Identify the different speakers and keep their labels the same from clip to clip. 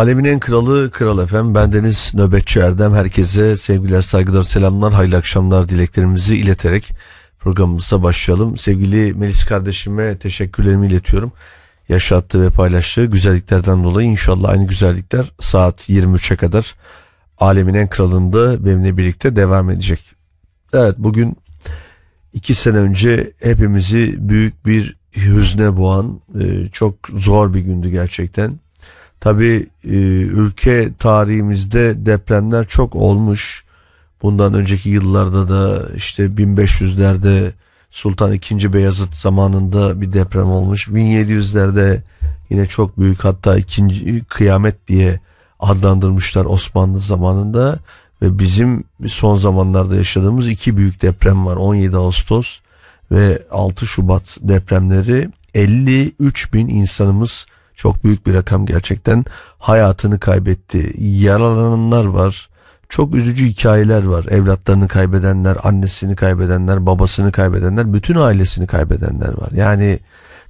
Speaker 1: Alemin en kralı Kral efem. Bendeniz Nöbetçi Erdem. Herkese sevgiler, saygılar, selamlar, hayırlı akşamlar dileklerimizi ileterek programımıza başlayalım. Sevgili Melis kardeşime teşekkürlerimi iletiyorum. Yaşattığı ve paylaştığı güzelliklerden dolayı inşallah aynı güzellikler saat 23'e kadar Alemin en kralında benimle birlikte devam edecek. Evet bugün iki sene önce hepimizi büyük bir hüzne boğan e, çok zor bir gündü gerçekten Tabi e, ülke tarihimizde depremler çok olmuş. Bundan önceki yıllarda da işte 1500'lerde Sultan II. Beyazıt zamanında bir deprem olmuş. 1700'lerde yine çok büyük hatta ikinci kıyamet diye adlandırmışlar Osmanlı zamanında ve bizim son zamanlarda yaşadığımız iki büyük deprem var 17 Ağustos ve 6 Şubat depremleri 53 bin insanımız çok büyük bir rakam gerçekten. Hayatını kaybetti. Yaralananlar var. Çok üzücü hikayeler var. Evlatlarını kaybedenler, annesini kaybedenler, babasını kaybedenler, bütün ailesini kaybedenler var. Yani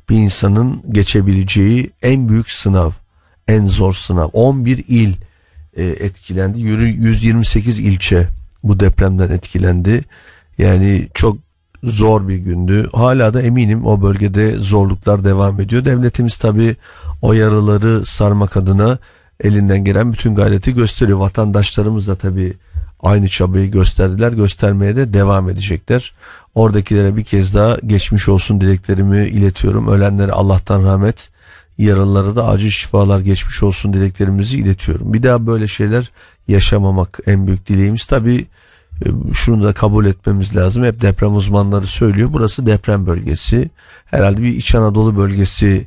Speaker 1: bir insanın geçebileceği en büyük sınav, en zor sınav. 11 il e, etkilendi. 128 ilçe bu depremden etkilendi. Yani çok zor bir gündü. Hala da eminim o bölgede zorluklar devam ediyor. Devletimiz tabi o yaraları sarmak adına elinden gelen bütün gayreti gösteriyor. Vatandaşlarımız da tabi aynı çabayı gösterdiler. Göstermeye de devam edecekler. Oradakilere bir kez daha geçmiş olsun dileklerimi iletiyorum. Ölenlere Allah'tan rahmet, yaralılara da acil şifalar geçmiş olsun dileklerimizi iletiyorum. Bir daha böyle şeyler yaşamamak en büyük dileğimiz. Tabi e, şunu da kabul etmemiz lazım. Hep deprem uzmanları söylüyor. Burası deprem bölgesi. Herhalde bir İç Anadolu bölgesi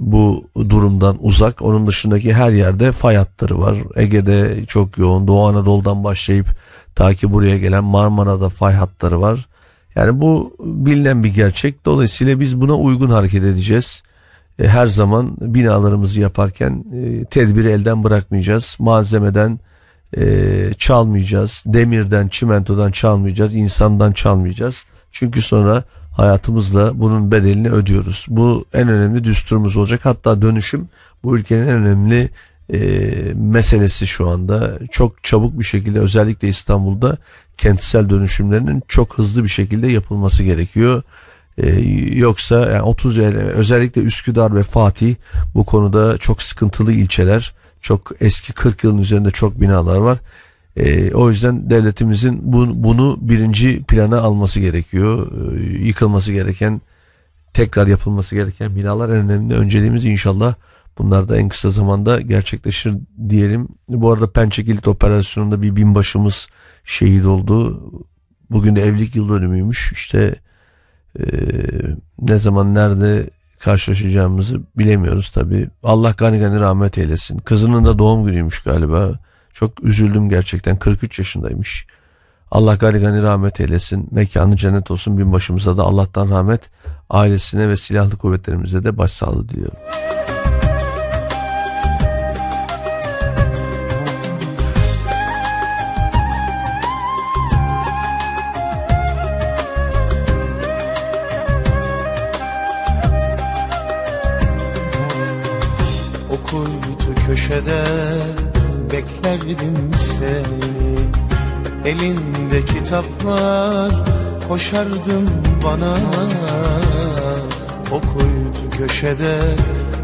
Speaker 1: bu durumdan uzak. Onun dışındaki her yerde fay hatları var. Ege'de çok yoğun. Doğu Anadolu'dan başlayıp ta ki buraya gelen Marmara'da fay hatları var. Yani bu bilinen bir gerçek. Dolayısıyla biz buna uygun hareket edeceğiz. E, her zaman binalarımızı yaparken e, tedbiri elden bırakmayacağız. Malzemeden e, çalmayacağız. Demirden, çimentodan çalmayacağız. insandan çalmayacağız. Çünkü sonra hayatımızla bunun bedelini ödüyoruz. Bu en önemli düsturumuz olacak. Hatta dönüşüm bu ülkenin en önemli e, meselesi şu anda. Çok çabuk bir şekilde özellikle İstanbul'da kentsel dönüşümlerinin çok hızlı bir şekilde yapılması gerekiyor. Ee, yoksa yani 30 özellikle Üsküdar ve Fatih bu konuda çok sıkıntılı ilçeler. Çok eski 40 yılın üzerinde çok binalar var. E, o yüzden devletimizin bu, bunu birinci plana alması gerekiyor. E, yıkılması gereken, tekrar yapılması gereken binalar en önemli önceliğimiz inşallah. Bunlar da en kısa zamanda gerçekleşir diyelim. Bu arada Pençe Kilit Operasyonu'nda bir binbaşımız şehit oldu. Bugün de evlilik yıl dönümüymüş. İşte e, ne zaman nerede karşılaşacağımızı bilemiyoruz tabi. Allah gani gani rahmet eylesin. Kızının da doğum günüymüş galiba. Çok üzüldüm gerçekten. 43 yaşındaymış. Allah gani gani rahmet eylesin. Mekanı cennet olsun. Binbaşımıza da Allah'tan rahmet. Ailesine ve silahlı kuvvetlerimize de başsağlığı diliyorum.
Speaker 2: Köşede beklerdim seni. Elinde kitaplar koşardın bana. O kuytu köşede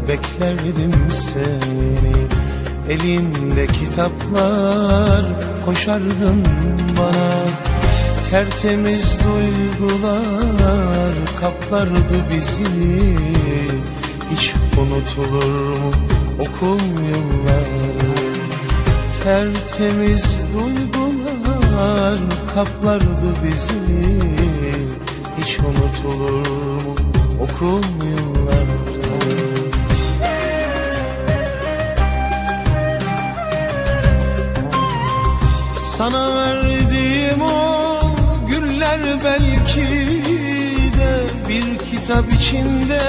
Speaker 2: beklerdim seni. Elinde kitaplar koşardın bana. Tertemiz duygular kaplardı bizi. Hiç unutulur mu okul yılları Tertemiz duygular kaplardı bizi. Hiç unutulur mu okul yılları? Sana verdiğim o güller belki de bir kitap içinde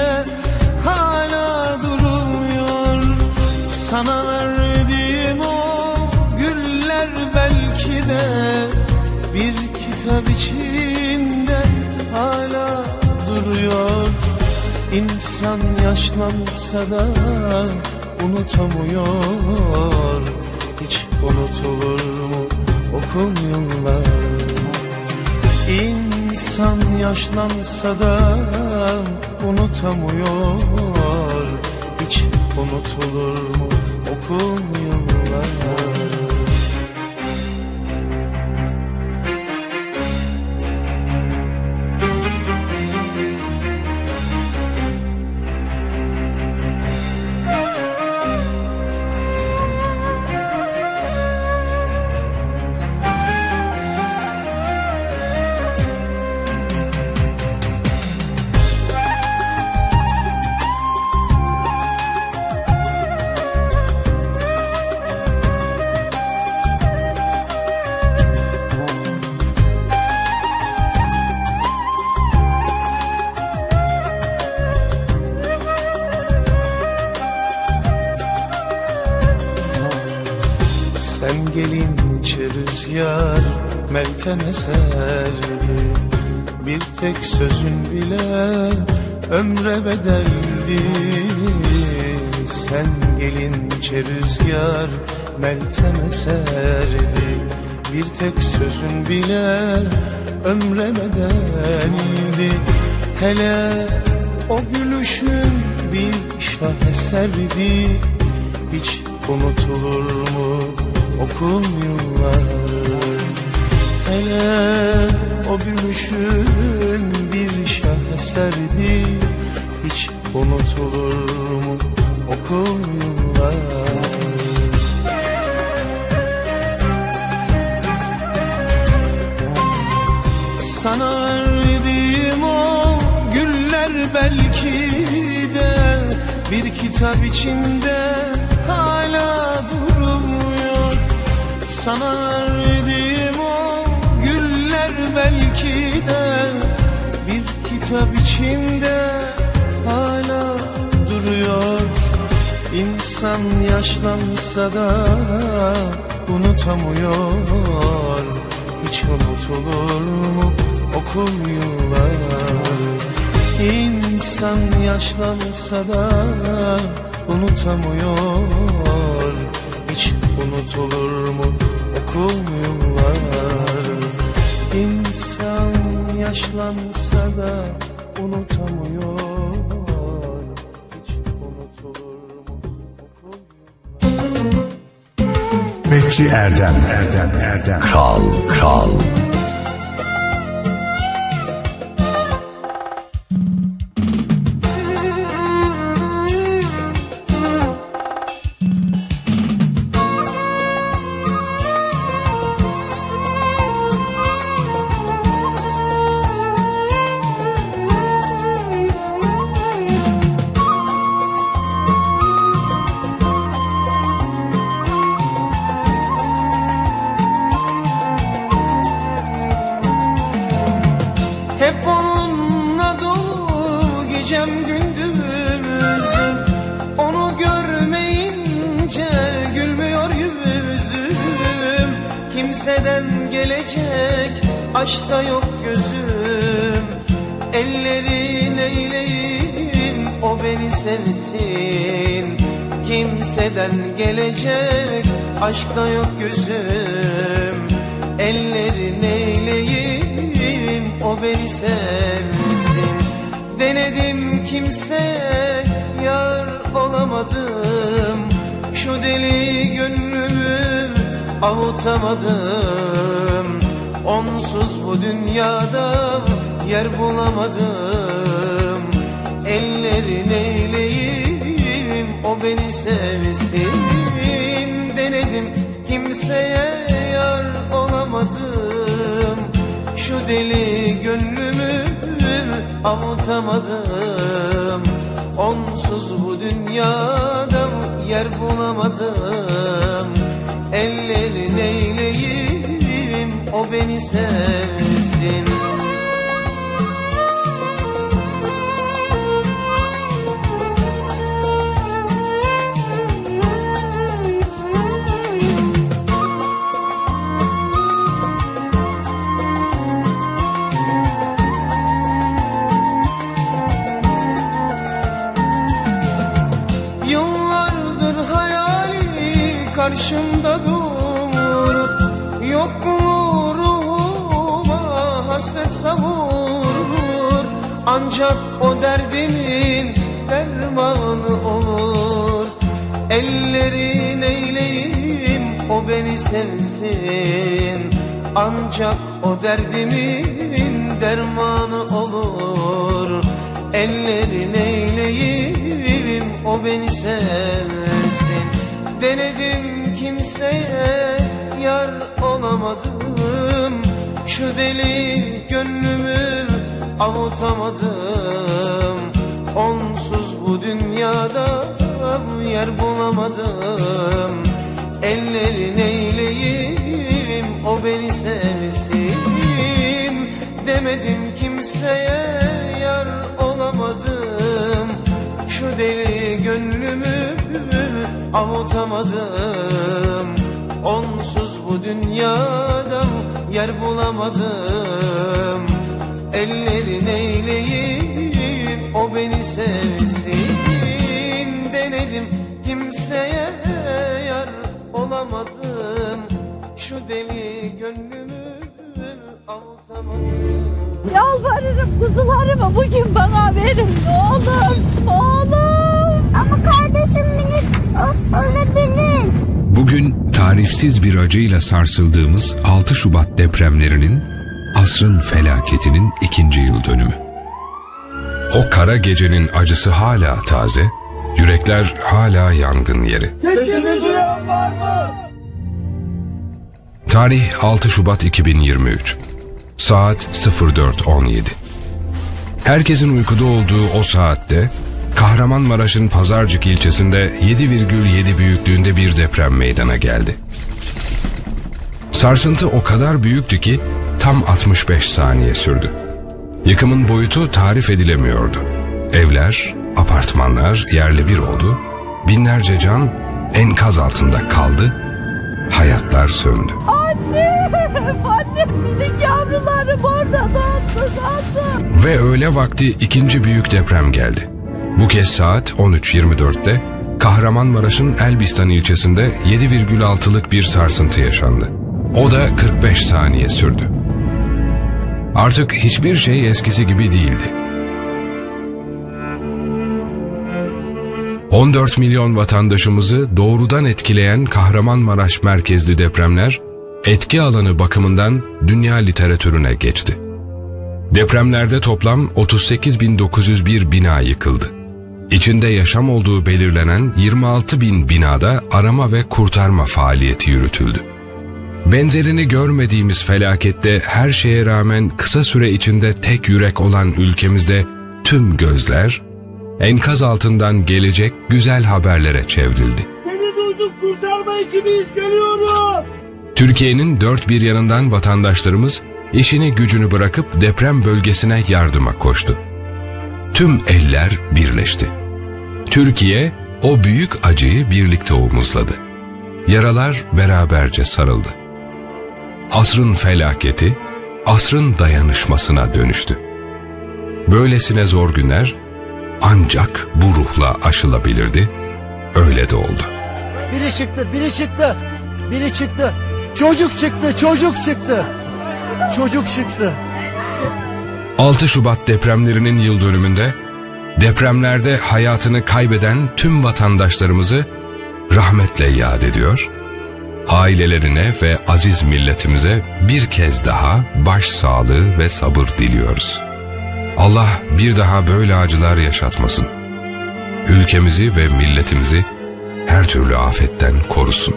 Speaker 2: Sana verdiğim o güller belki de bir kitap içinde hala duruyor. İnsan yaşlansa da unutamıyor. Hiç unutulur mu okul yıllar İnsan yaşlansa da unutamıyor. Hiç unutulur mu okul yıllar rüzgar meltem eserdi Bir tek sözün bile ömre bedeldi Hele o gülüşün bir şaheserdi Hiç unutulur mu okul yılları? Hele o gülüşün bir şaheserdi Hiç unutulur mu okul yılları kitap içinde hala durmuyor. Sana verdiğim o güller belki de Bir kitap içinde hala duruyor. İnsan yaşlansa da unutamıyor. Hiç unutulur mu okul yılları İnsan yaşlansa da unutamıyor. Hiç unutulur mu okul yılları? İnsan yaşlansa da unutamıyor.
Speaker 3: Bekçi Erdem. Erdem Erdem.
Speaker 1: Kral, kral.
Speaker 2: Avutamadım avutamadım Onsuz bu dünyada yer bulamadım. Ellerin eyleyim o beni sevsin. Demedim kimseye yar olamadım. Şu deli gönlümü avutamadım. Onsuz bu dünyada yer bulamadım Ellerin eyleyip o beni sevsin Denedim kimseye yar olamadım Şu deli gönlümü avutamadım
Speaker 4: Yalvarırım kuzularımı bugün bana verin olur. Oğlum.
Speaker 5: Ama kardeşim minik o- olabilir.
Speaker 6: Bugün tarifsiz bir acıyla sarsıldığımız 6 Şubat depremlerinin asrın felaketinin ikinci yıl dönümü. O kara gecenin acısı hala taze, yürekler hala yangın yeri. Tarih 6 Şubat 2023 Saat 04.17 Herkesin uykuda olduğu o saatte Kahramanmaraş'ın Pazarcık ilçesinde 7,7 büyüklüğünde bir deprem meydana geldi. Sarsıntı o kadar büyüktü ki tam 65 saniye sürdü. Yıkımın boyutu tarif edilemiyordu. Evler, apartmanlar yerle bir oldu. Binlerce can enkaz altında kaldı. Hayatlar söndü.
Speaker 4: Annem minik yavrularım orada dağıttı dağıttı.
Speaker 6: Ve öğle vakti ikinci büyük deprem geldi. Bu kez saat 13.24'te Kahramanmaraş'ın Elbistan ilçesinde 7,6'lık bir sarsıntı yaşandı. O da 45 saniye sürdü. Artık hiçbir şey eskisi gibi değildi. 14 milyon vatandaşımızı doğrudan etkileyen Kahramanmaraş merkezli depremler etki alanı bakımından dünya literatürüne geçti. Depremlerde toplam 38.901 bina yıkıldı. İçinde yaşam olduğu belirlenen 26 bin binada arama ve kurtarma faaliyeti yürütüldü. Benzerini görmediğimiz felakette her şeye rağmen kısa süre içinde tek yürek olan ülkemizde tüm gözler enkaz altından gelecek güzel haberlere çevrildi.
Speaker 7: Seni duyduk kurtarma ekibiyiz geliyoruz.
Speaker 6: Türkiye'nin dört bir yanından vatandaşlarımız işini gücünü bırakıp deprem bölgesine yardıma koştu. Tüm eller birleşti. Türkiye o büyük acıyı birlikte omuzladı. Yaralar beraberce sarıldı. Asrın felaketi, asrın dayanışmasına dönüştü. Böylesine zor günler ancak bu ruhla aşılabilirdi. Öyle de oldu.
Speaker 7: Biri çıktı, biri çıktı. Biri çıktı. Çocuk çıktı, çocuk çıktı. Çocuk çıktı.
Speaker 6: 6 Şubat depremlerinin yıl dönümünde depremlerde hayatını kaybeden tüm vatandaşlarımızı rahmetle yad ediyor. Ailelerine ve aziz milletimize bir kez daha baş sağlığı ve sabır diliyoruz. Allah bir daha böyle acılar yaşatmasın. Ülkemizi ve milletimizi her türlü afetten korusun.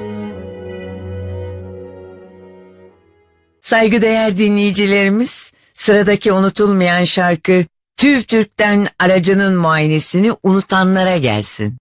Speaker 8: Saygıdeğer dinleyicilerimiz, sıradaki unutulmayan şarkı TÜV TÜRK'ten aracının muayenesini unutanlara gelsin.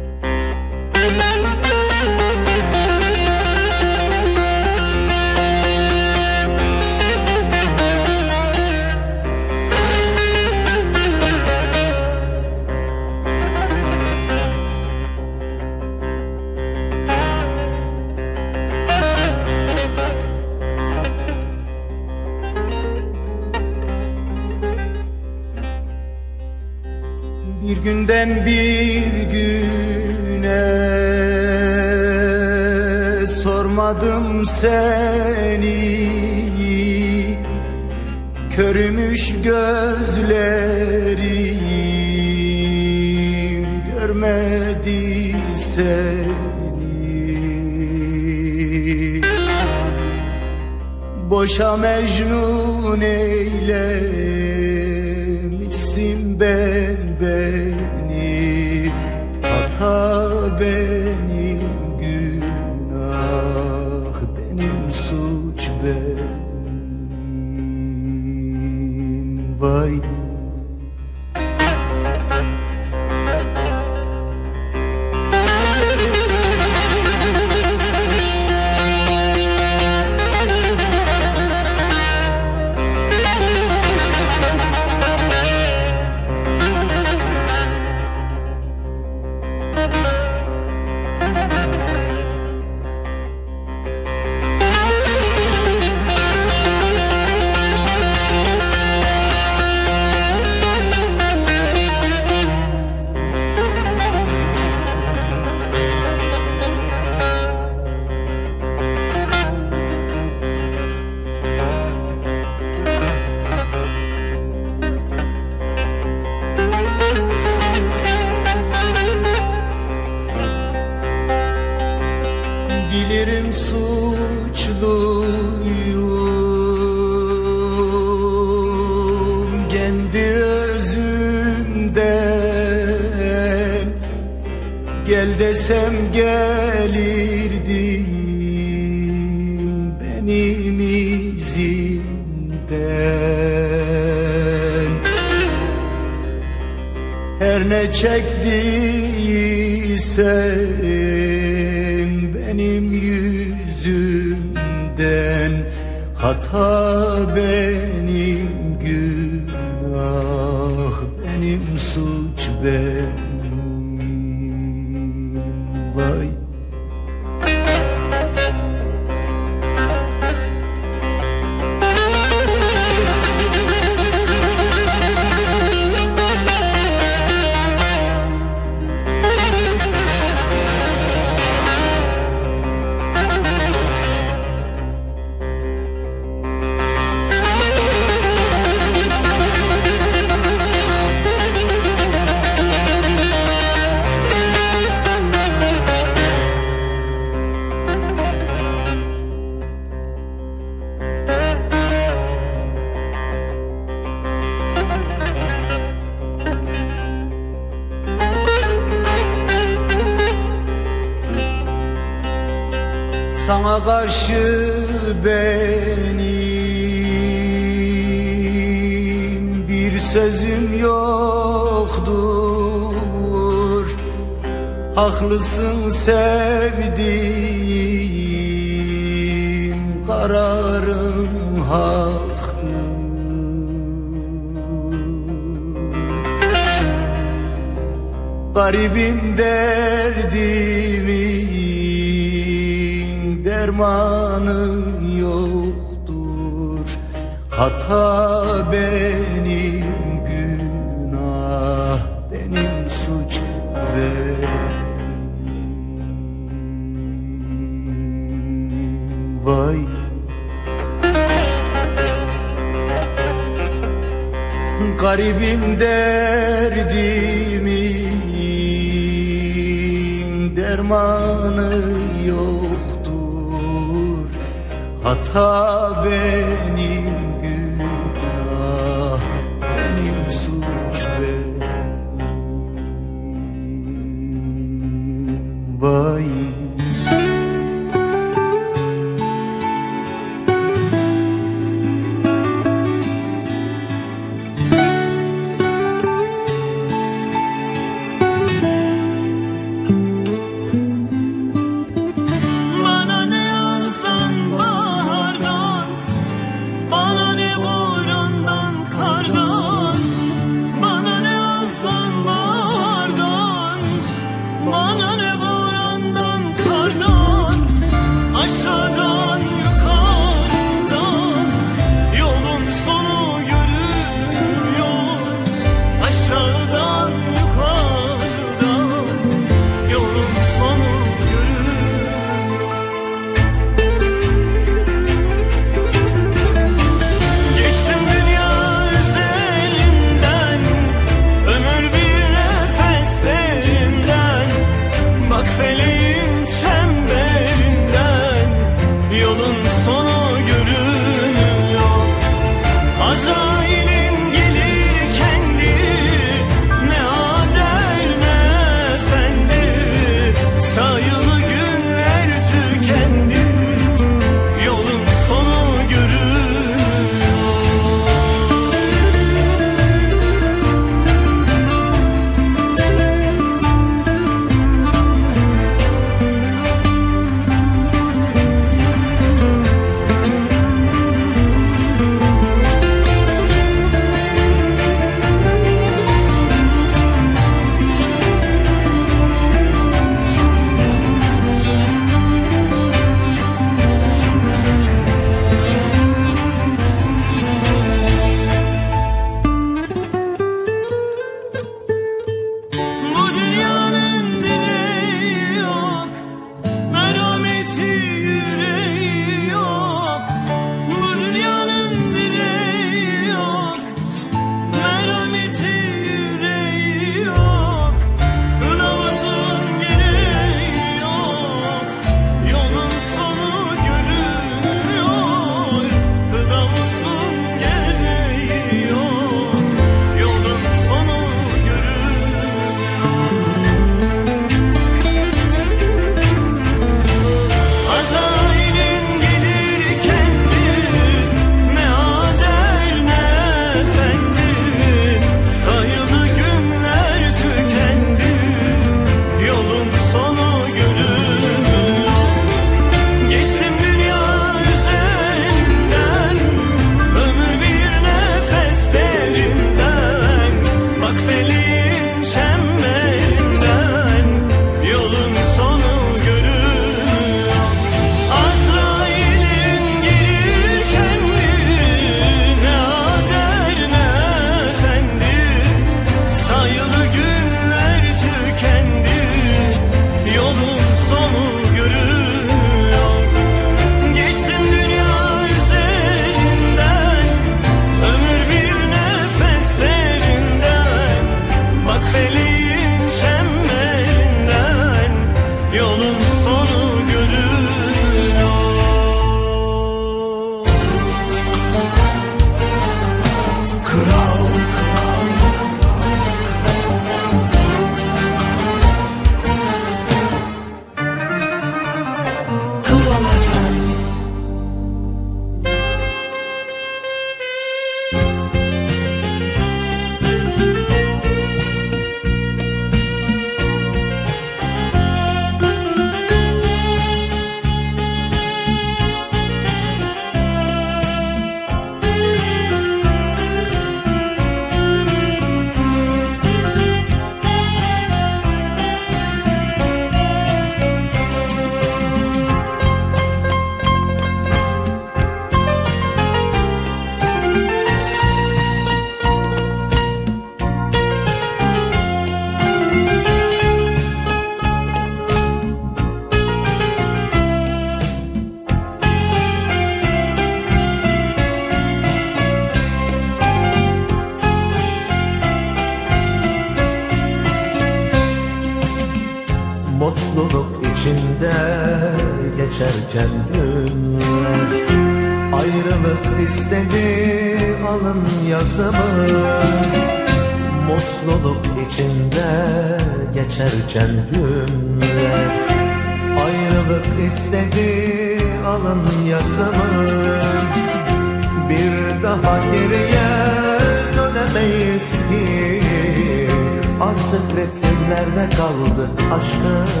Speaker 9: Resimlerde kaldı aşkımız.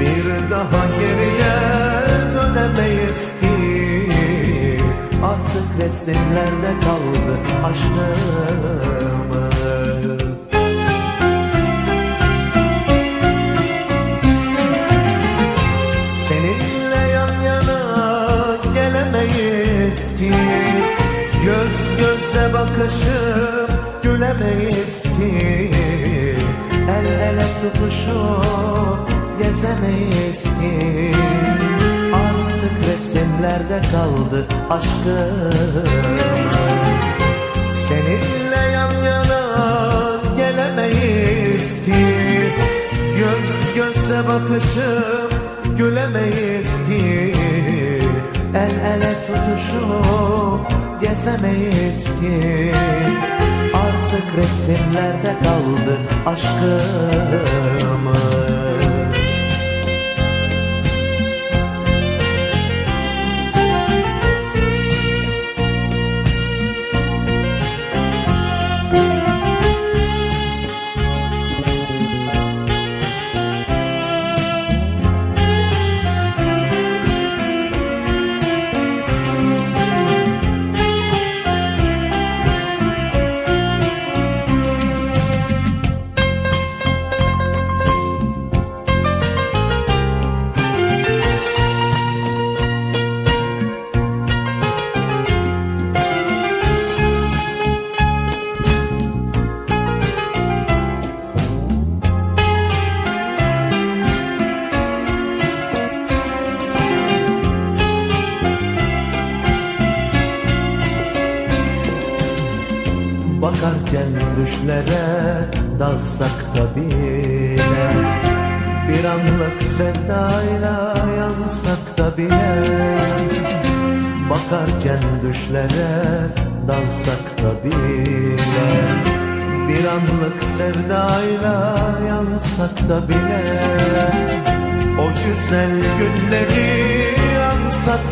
Speaker 9: Bir daha geriye dönemeyiz ki. Artık resimlerde kaldı aşkımız tutuşup gezemeyiz ki. Artık resimlerde kaldı aşkımız. Seninle yan yana gelemeyiz ki. Göz göze bakışıp gülemeyiz ki. El ele tutuşup gezemeyiz ki Artık resimlerde kaldı aşkımız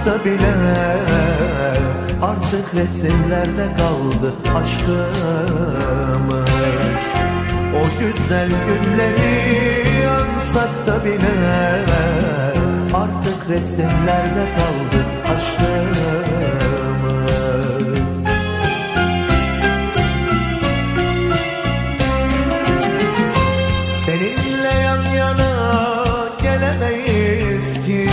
Speaker 9: da bile Artık resimlerde kaldı aşkımız. O güzel günleri yansak da bile Artık resimlerde kaldı aşkımız. Seninle yan yana gelemeyiz ki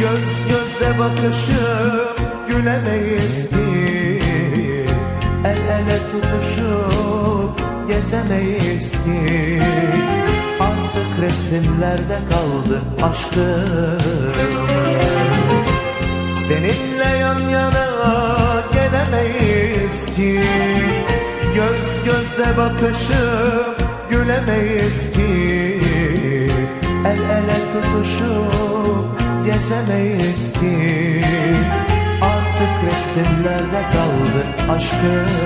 Speaker 9: Göz göze bakışıp gülemeyiz ki. El ele tutuşup gezemeyiz ki. Artık resimlerde kaldı aşkımız. Seninle yan yana gelemeyiz ki. Göz göze bakışıp gülemeyiz ki. El ele tutuşup gezemeyiz ki Artık resimlerde kaldı aşkımız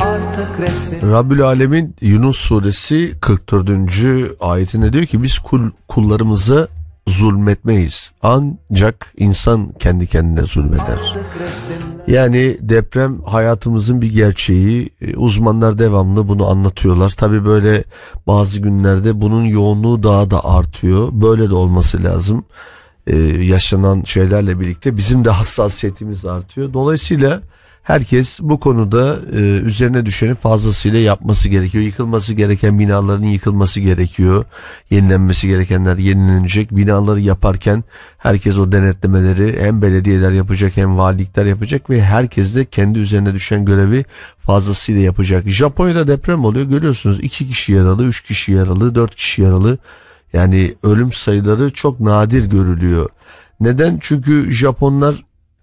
Speaker 9: Artık resim
Speaker 1: Rabbül Alemin Yunus suresi 44. ayetinde diyor ki biz kul, kullarımıza zulmetmeyiz. Ancak insan kendi kendine zulmeder.
Speaker 9: Artık resimler
Speaker 1: Yani deprem hayatımızın bir gerçeği. E, Uzmanlar devamlı bunu anlatıyorlar. Tabi böyle bazı günlerde bunun yoğunluğu daha da artıyor. Böyle de olması lazım. Ee, yaşanan şeylerle birlikte bizim de hassasiyetimiz artıyor. Dolayısıyla herkes bu konuda e, üzerine düşeni fazlasıyla yapması gerekiyor. Yıkılması gereken binaların yıkılması gerekiyor. Yenilenmesi gerekenler yenilenecek. Binaları yaparken herkes o denetlemeleri hem belediyeler yapacak hem valilikler yapacak ve herkes de kendi üzerine düşen görevi fazlasıyla yapacak. Japonya'da deprem oluyor görüyorsunuz. 2 kişi yaralı, 3 kişi yaralı, 4 kişi yaralı. Yani ölüm sayıları çok nadir görülüyor. Neden? Çünkü Japonlar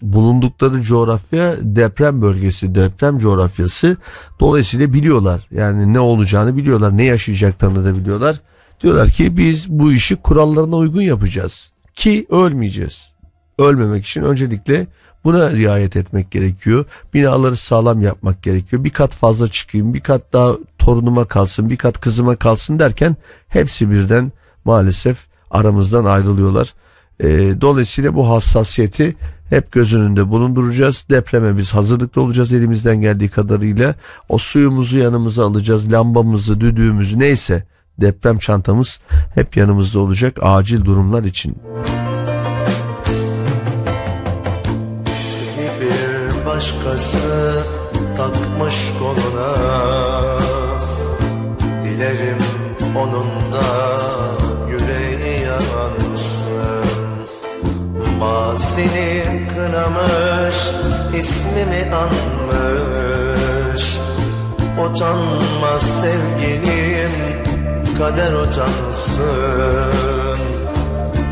Speaker 1: bulundukları coğrafya deprem bölgesi, deprem coğrafyası. Dolayısıyla biliyorlar. Yani ne olacağını biliyorlar, ne yaşayacaklarını da biliyorlar. Diyorlar ki biz bu işi kurallarına uygun yapacağız ki ölmeyeceğiz. Ölmemek için öncelikle buna riayet etmek gerekiyor. Binaları sağlam yapmak gerekiyor. Bir kat fazla çıkayım, bir kat daha torunuma kalsın, bir kat kızıma kalsın derken hepsi birden maalesef aramızdan ayrılıyorlar. Ee, dolayısıyla bu hassasiyeti hep göz önünde bulunduracağız. Depreme biz hazırlıklı olacağız elimizden geldiği kadarıyla. O suyumuzu yanımıza alacağız, lambamızı, düdüğümüzü neyse deprem çantamız hep yanımızda olacak acil durumlar için.
Speaker 10: Bir başkası takmış koluna Dilerim onun da Masini kınamış ismimi anmış. Utanmaz sevgilim kader utansın.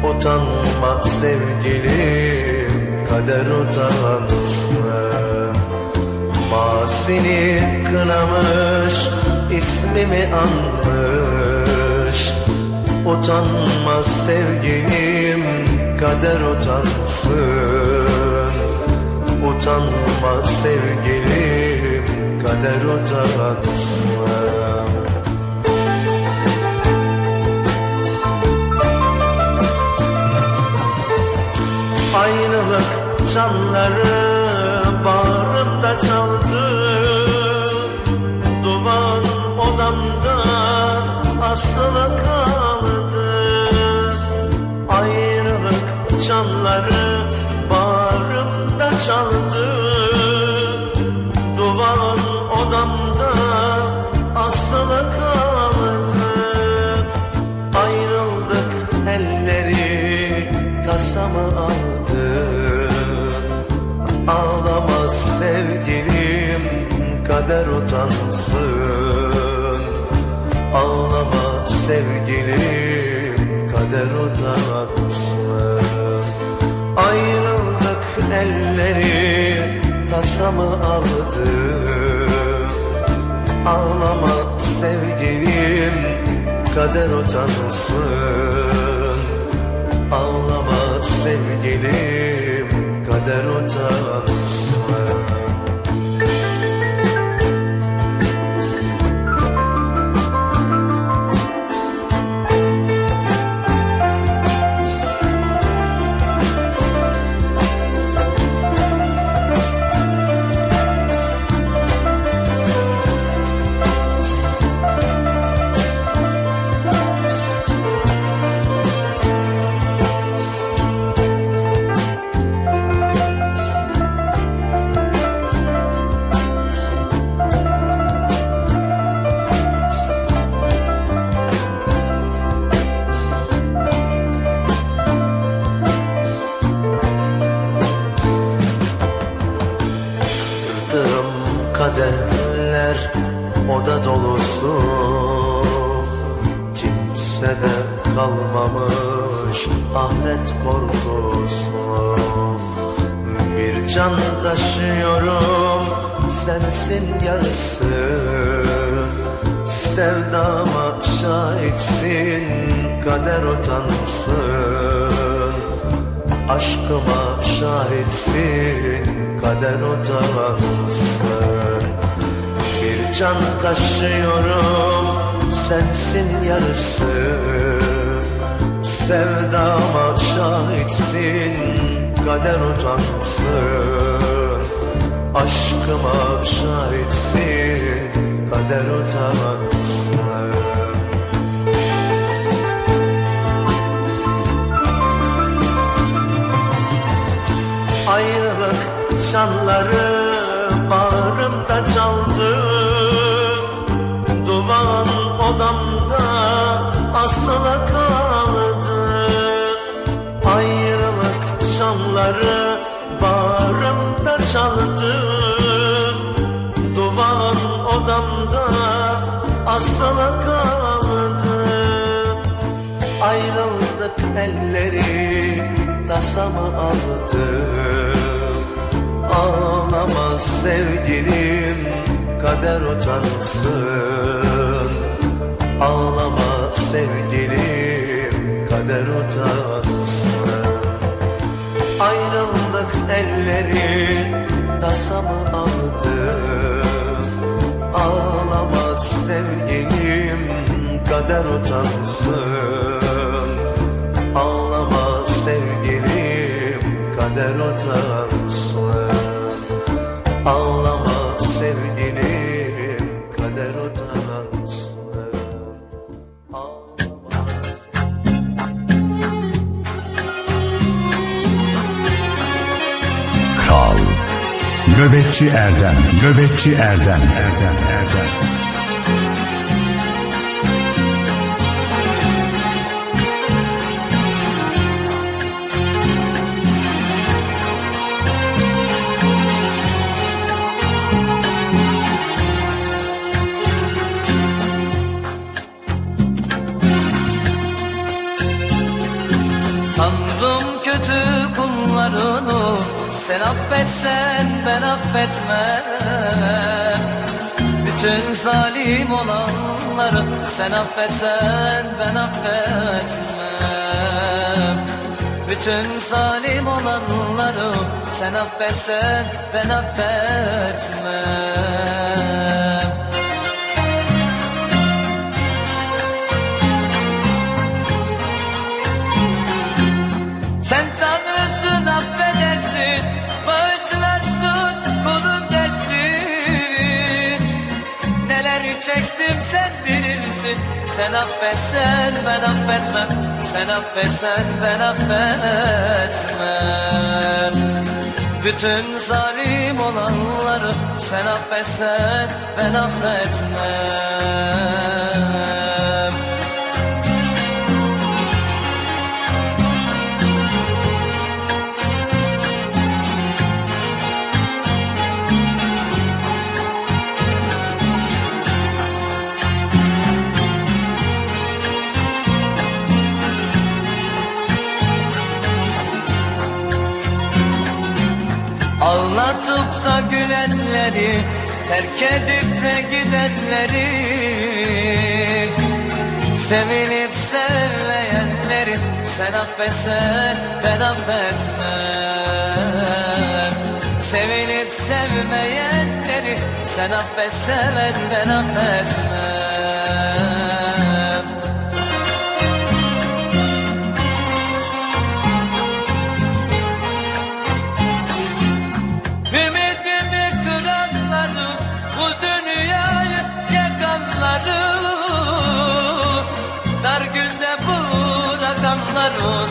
Speaker 10: Utanma sevgilim kader utansın. Masini kınamış ismimi anmış. Utanma sevgilim kader utansın. Utanma sevgilim kader utansın Ayrılık çanları bağrımda çaldı. Duvan odamda asılı kaldı çanları bağrımda çaldı. Duvan odamda asılı kaldı. Ayrıldık elleri tasamı aldı. Ağlama sevgilim kader utansın. Ağlama sevgilim kader utansın tasamı aldı Ağlama sevgilim kader utansın Ağlama sevgilim kader utansın sensin yarısı. Sevdama şahitsin kader utansın Aşkıma şahitsin kader utansın Bir can taşıyorum sensin yarısı. Sevdama şahitsin kader utansın Aşkıma şahitsin kader utansın. Ayrılık çanları bağrımda çaldı. Duvan odamda asılı kaldı. Ayrılık çanları bağrımda çaldı asılı kaldı Ayrıldık elleri tasamı aldı Ağlama sevgilim kader utansın. Ağlama sevgilim kader utansın. Ayrıldık elleri tasamı aldı Ağlama sevgilim kader utansın. Ağlama sevgilim kader utansın. Ağlama sevgilim kader utansın.
Speaker 3: Kral Nöbetçi Erdem Nöbetçi Erdem Erdem Erdem
Speaker 11: sen affetsen ben affetmem. Bütün zalim olanları sen affetsen ben affetmem. Bütün zalim olanları sen affetsen ben affetmem çektim sen bilirsin. Sen affetsen ben affetmem. Sen affetsen ben affetmem. Bütün zalim olanları sen affetsen ben affetmem gülenleri Terk edip de gidenleri Sevilip sevmeyenleri Sen affetsen ben affetmem. Sevilip sevmeyenleri Sen affetsen ben affetmem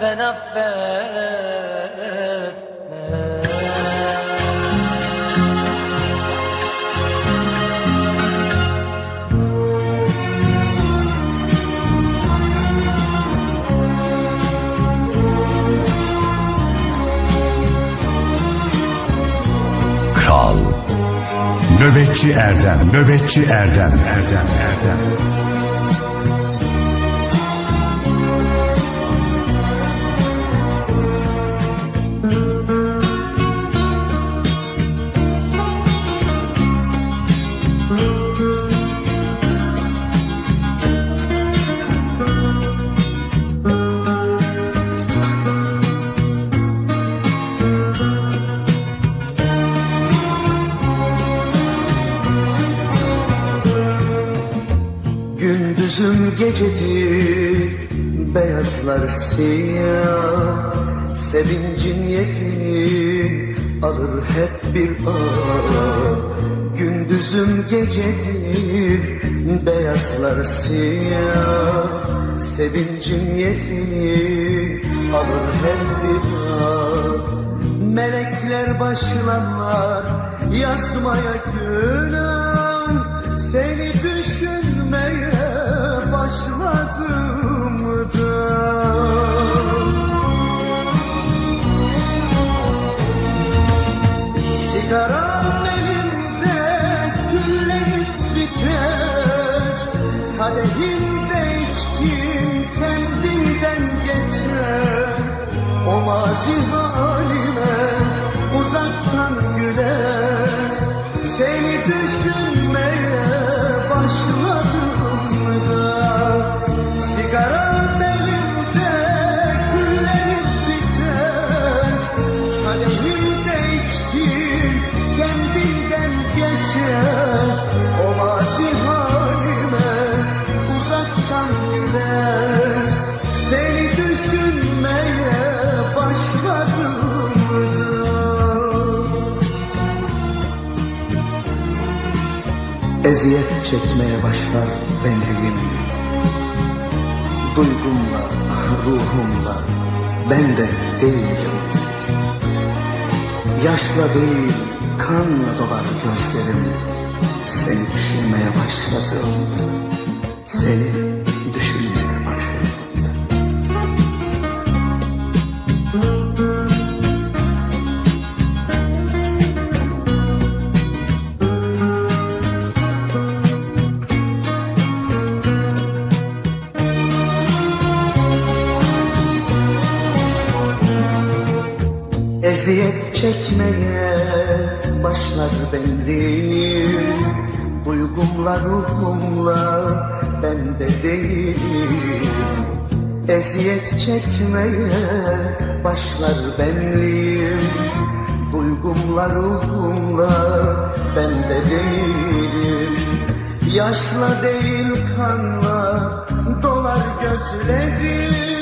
Speaker 11: ben affetmem
Speaker 3: Kral Nöbetçi Erdem Nöbetçi Erdem Erdem Erdem.
Speaker 10: Gündüzüm gecedir beyazlar siyah Sevincin yekini alır hep bir an Gündüzüm gecedir beyazlar siyah Sevincin yekini alır hep bir an
Speaker 2: Melekler başlarlar yazmaya günah başladığımda Eziyet çekmeye başlar benliğim. Duygumla, ruhumla ben de değilim. Yaşla değil kanla dolar gözlerim. Seni düşünmeye başladığımda Seni Çekmeye başlar benliğim Duygumla ruhumla ben de değilim. Eziyet çekmeye başlar benliğim Duygumla ruhumla ben de değilim. Yaşla değil kanla dolar gözlerim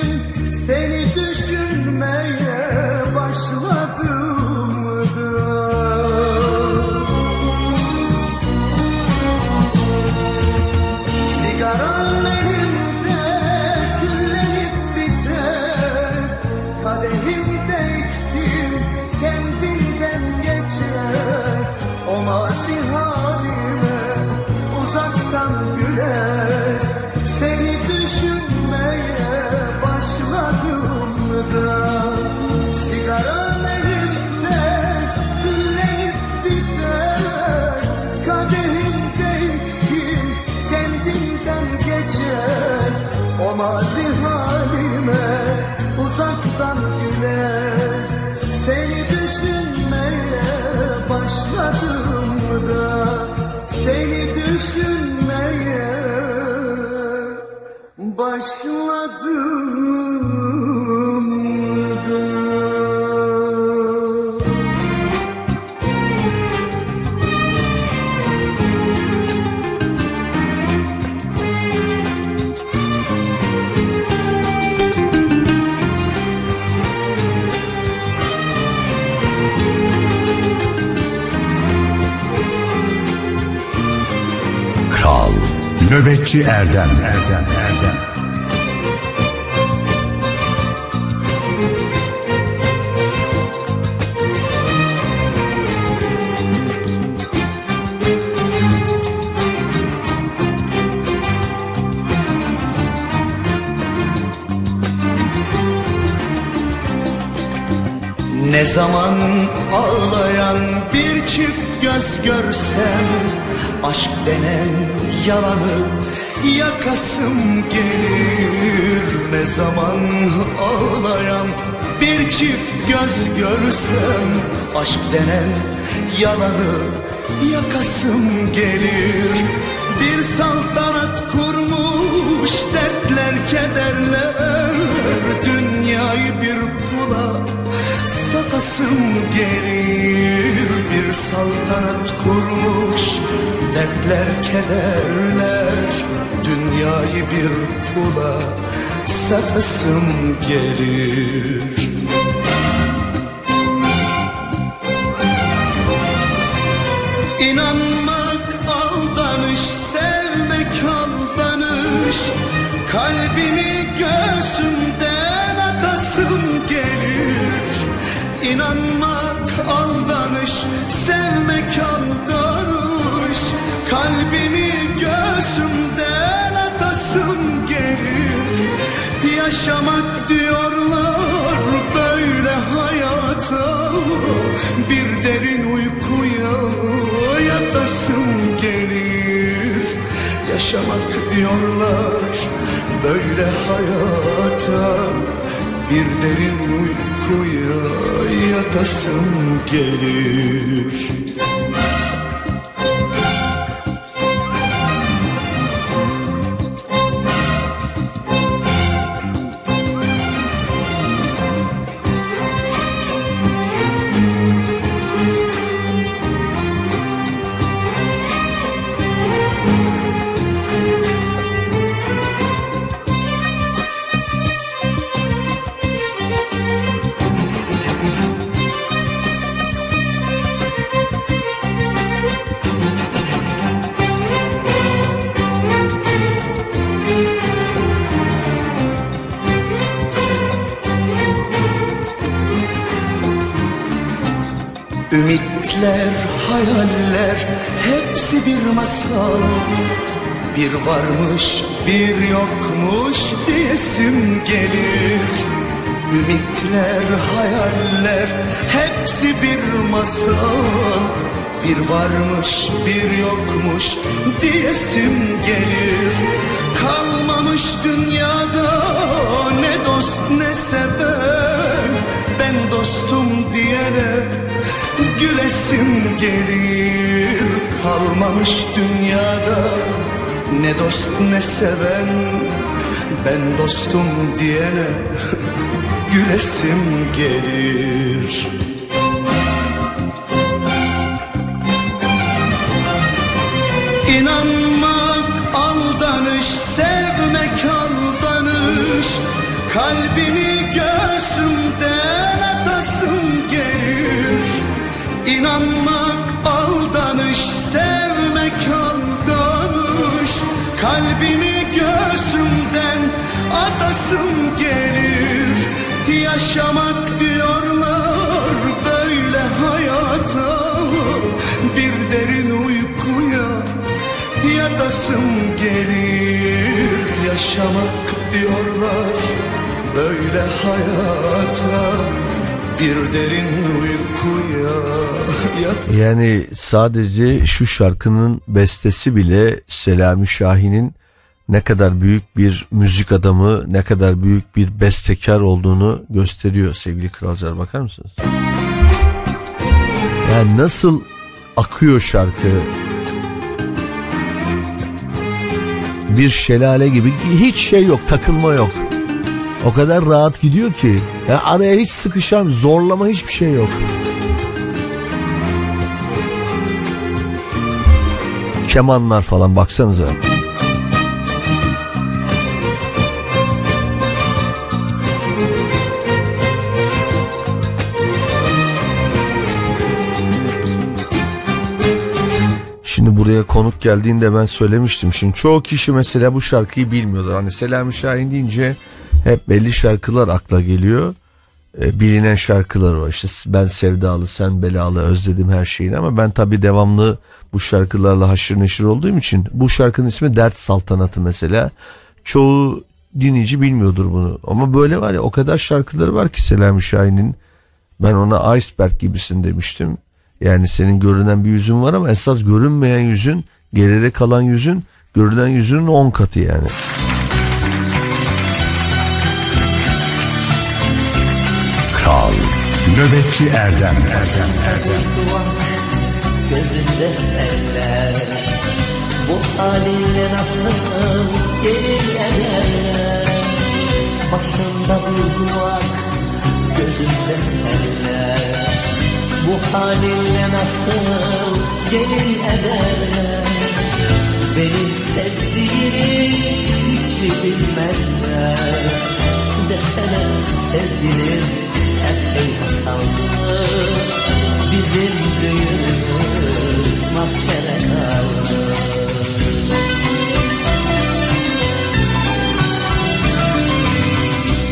Speaker 3: Nöbetçi Erdem. Erdem Erdem
Speaker 2: Ne zaman ağlayan bir çift göz görsem Aşk denen yalanı yakasım gelir. Ne zaman ağlayan bir çift göz görsem Aşk denen yalanı yakasım gelir. Bir saltanat kurmuş dertler kederler. Dünyayı bir pula satasım gelir saltanat kurmuş dertler kederler. Dünyayı bir pula satasım gelir böyle hayata Bir derin uykuya yatasım gelir varmış bir yokmuş diyesim gelir. Ümitler, hayaller hepsi bir masal. Bir varmış bir yokmuş diyesim gelir. Kalmamış dünyada ne dost ne seven. Ben dostum diyene gülesim gelir. Kalmamış dünyada ne dost ne seven Ben dostum diyene gülesim gelir Yaşamak diyorlar böyle hayata. Bir derin uykuya yatasım gelir. Yaşamak diyorlar böyle hayata. Bir derin uykuya yatasım
Speaker 1: Yani sadece şu şarkının bestesi bile Selami Şahin'in ne kadar büyük bir müzik adamı, ne kadar büyük bir bestekar olduğunu gösteriyor sevgili kralcılar bakar mısınız? Yani nasıl akıyor şarkı? Bir şelale gibi hiç şey yok, takılma yok. O kadar rahat gidiyor ki. Yani araya hiç sıkışan, zorlama hiçbir şey yok. Kemanlar falan baksanıza. Şimdi buraya konuk geldiğinde ben söylemiştim. Şimdi çoğu kişi mesela bu şarkıyı bilmiyordu. Hani Selami Şahin deyince hep belli şarkılar akla geliyor. E, bilinen şarkılar var. İşte ben sevdalı, sen belalı, özledim her şeyini ama ben tabii devamlı bu şarkılarla haşır neşir olduğum için bu şarkının ismi Dert Saltanatı mesela. Çoğu dinleyici bilmiyordur bunu. Ama böyle var ya o kadar şarkıları var ki Selami Şahin'in. Ben ona iceberg gibisin demiştim. Yani senin görünen bir yüzün var ama esas görünmeyen yüzün, geride kalan yüzün, görünen yüzünün 10 katı yani.
Speaker 3: Kral Nöbetçi Erdem. Erdem Erdem
Speaker 12: Gözünde seller Bu halinle nasıl gelir eder Başında bir duvar Gözünde seller Bu halinle nasıl gelir eder Benim sevdiğimi hiç bilmezler Desene sevgilim her şey masallı Bizim düğünümüz mahşere kaldı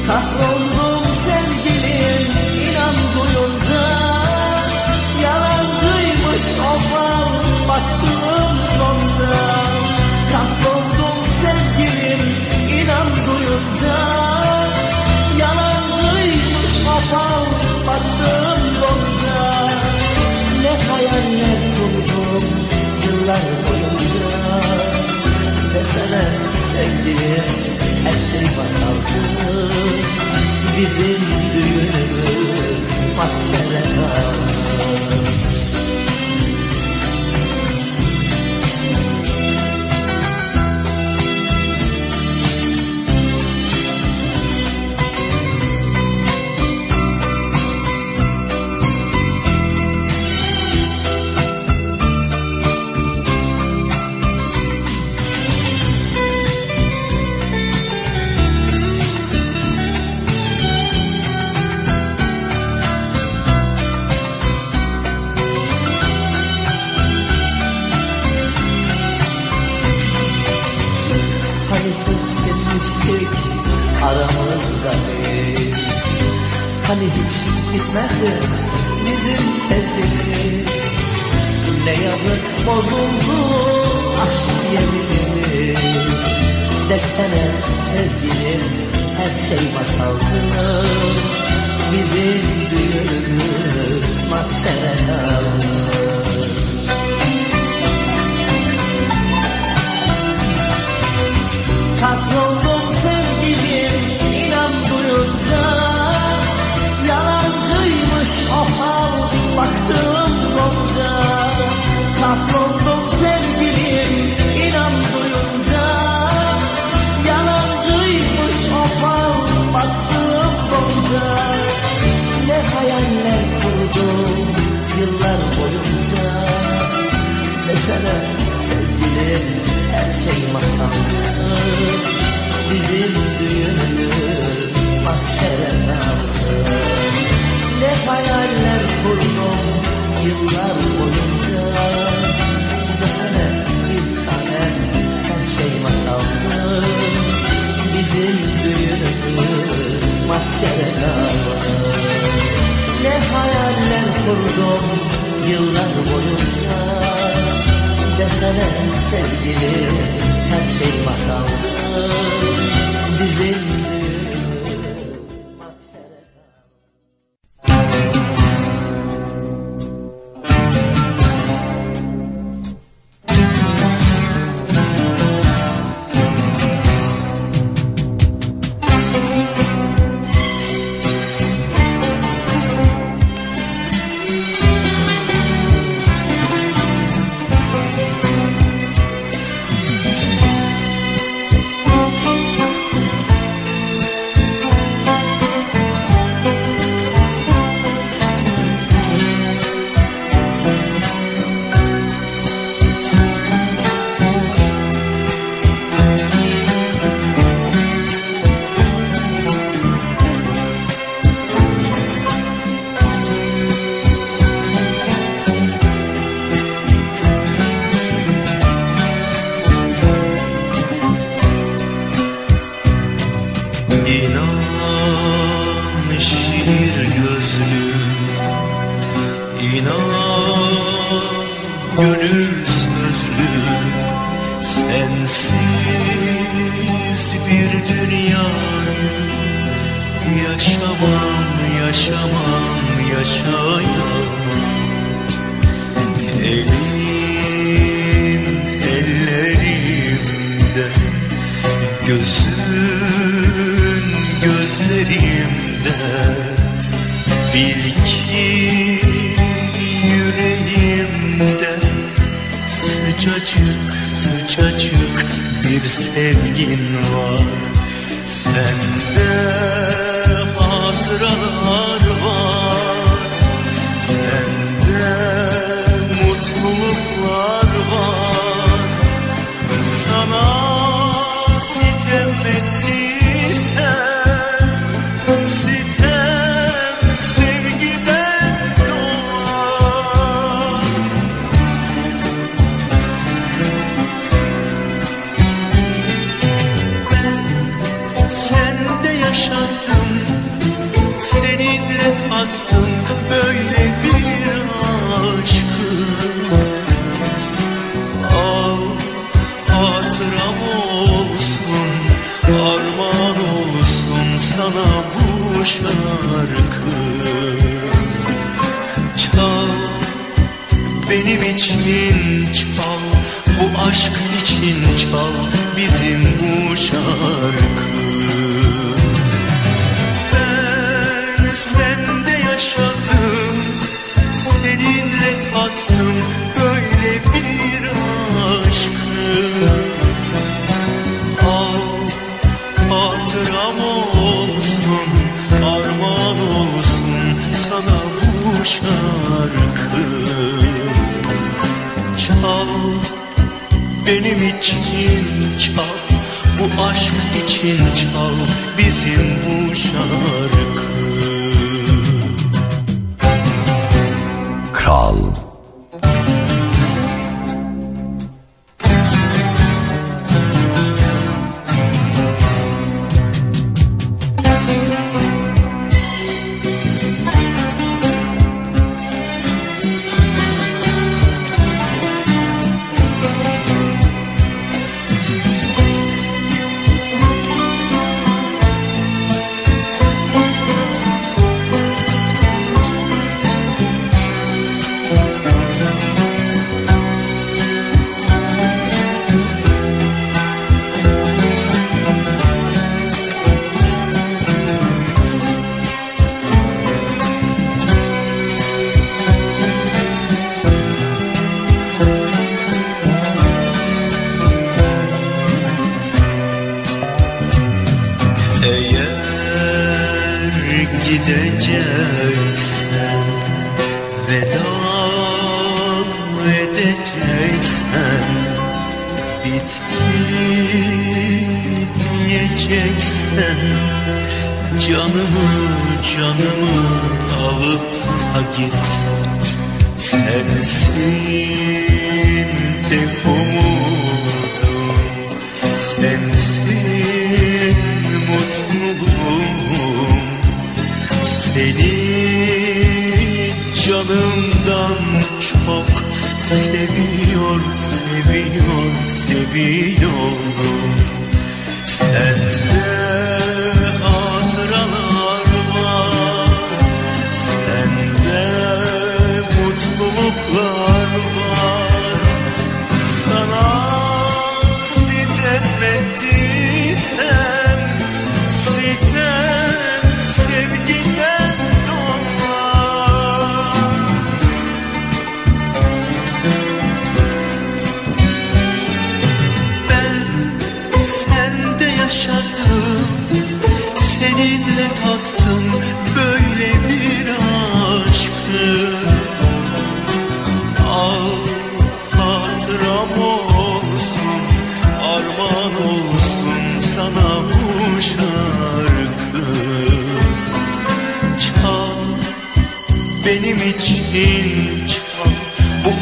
Speaker 12: Kahroldum yıllar boyunca Ve sana sevdiğim her şey masaldı
Speaker 10: Bizim düğünümüz mahzene kaldı kesmiştik aramızda bir Hani hiç bitmezdi bizim sevgimiz. Ne yazık bozuldu aşk yeminimiz Desene sevgilim her şey masaldı Bizim düğünümüz mahşere kaldı Bizim düğünümüz mahşere kaldı Ne hayaller kurdum yıllar boyunca Desene bir tanem her şey masaldı Bizim düğünümüz mahşere kaldı Ne hayaller kurdum yıllar boyunca Desene sevgilim her şey masaldı Bizim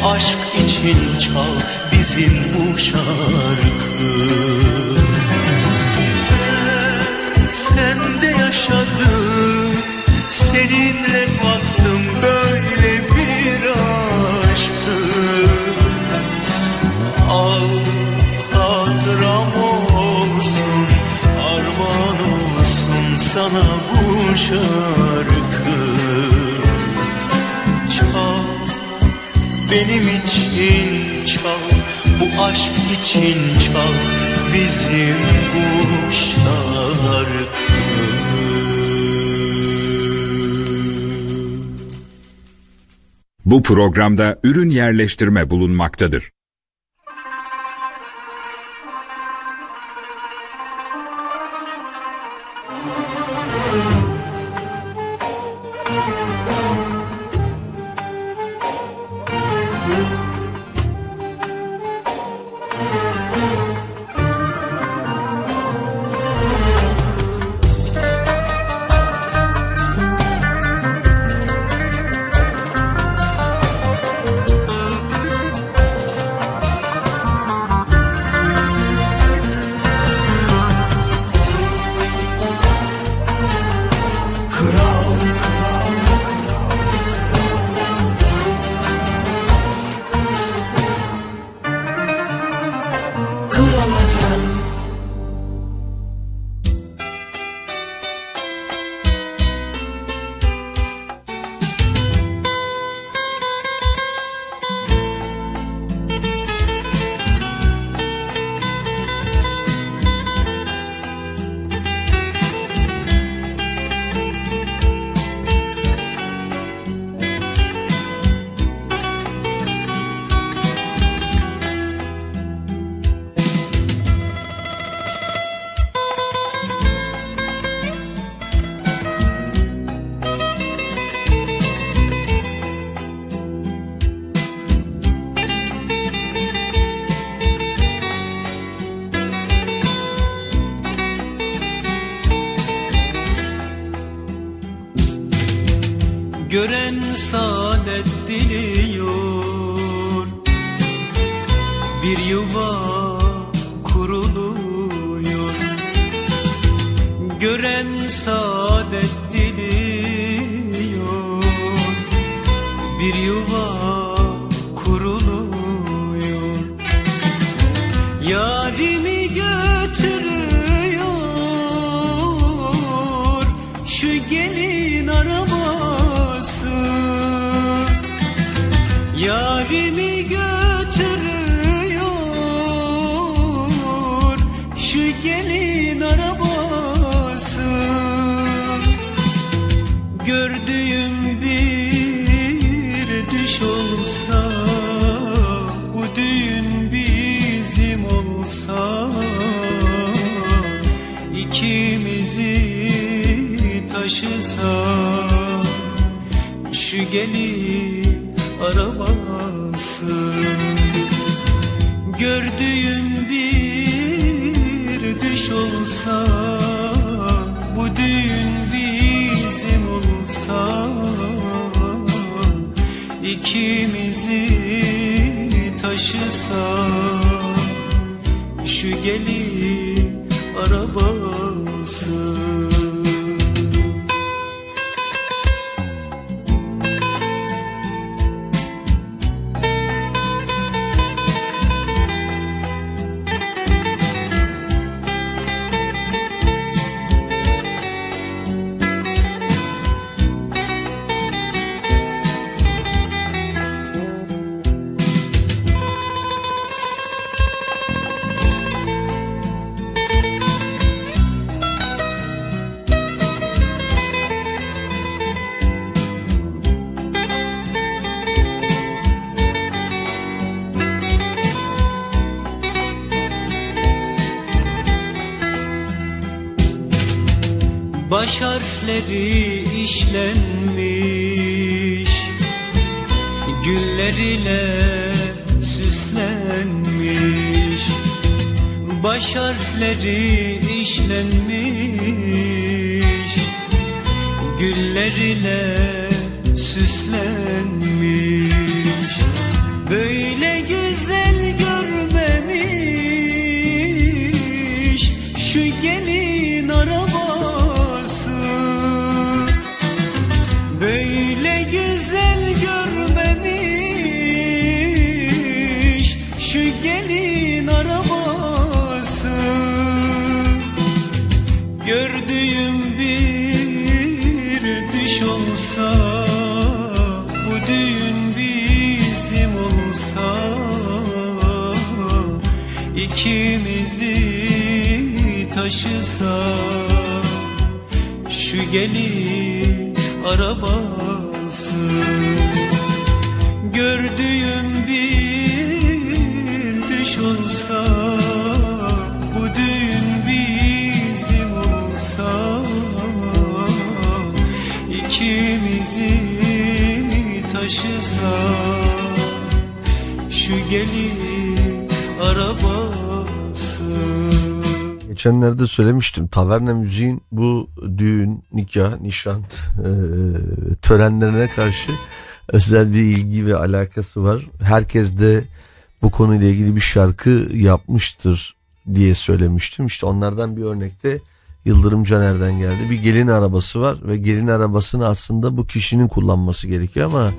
Speaker 10: aşk için çal bizim bu şarkı. benim için çal Bu aşk için çal bizim bu
Speaker 13: Bu programda ürün yerleştirme bulunmaktadır.
Speaker 11: İkimizi taşısa Şu gelin arabası dia.
Speaker 1: Geçenlerde söylemiştim taverna müziğin bu düğün, nikah, nişan e, törenlerine karşı özel bir ilgi ve alakası var. Herkes de bu konuyla ilgili bir şarkı yapmıştır diye söylemiştim. İşte onlardan bir örnekte Yıldırım Caner'den geldi. Bir gelin arabası var ve gelin arabasını aslında bu kişinin kullanması gerekiyor ama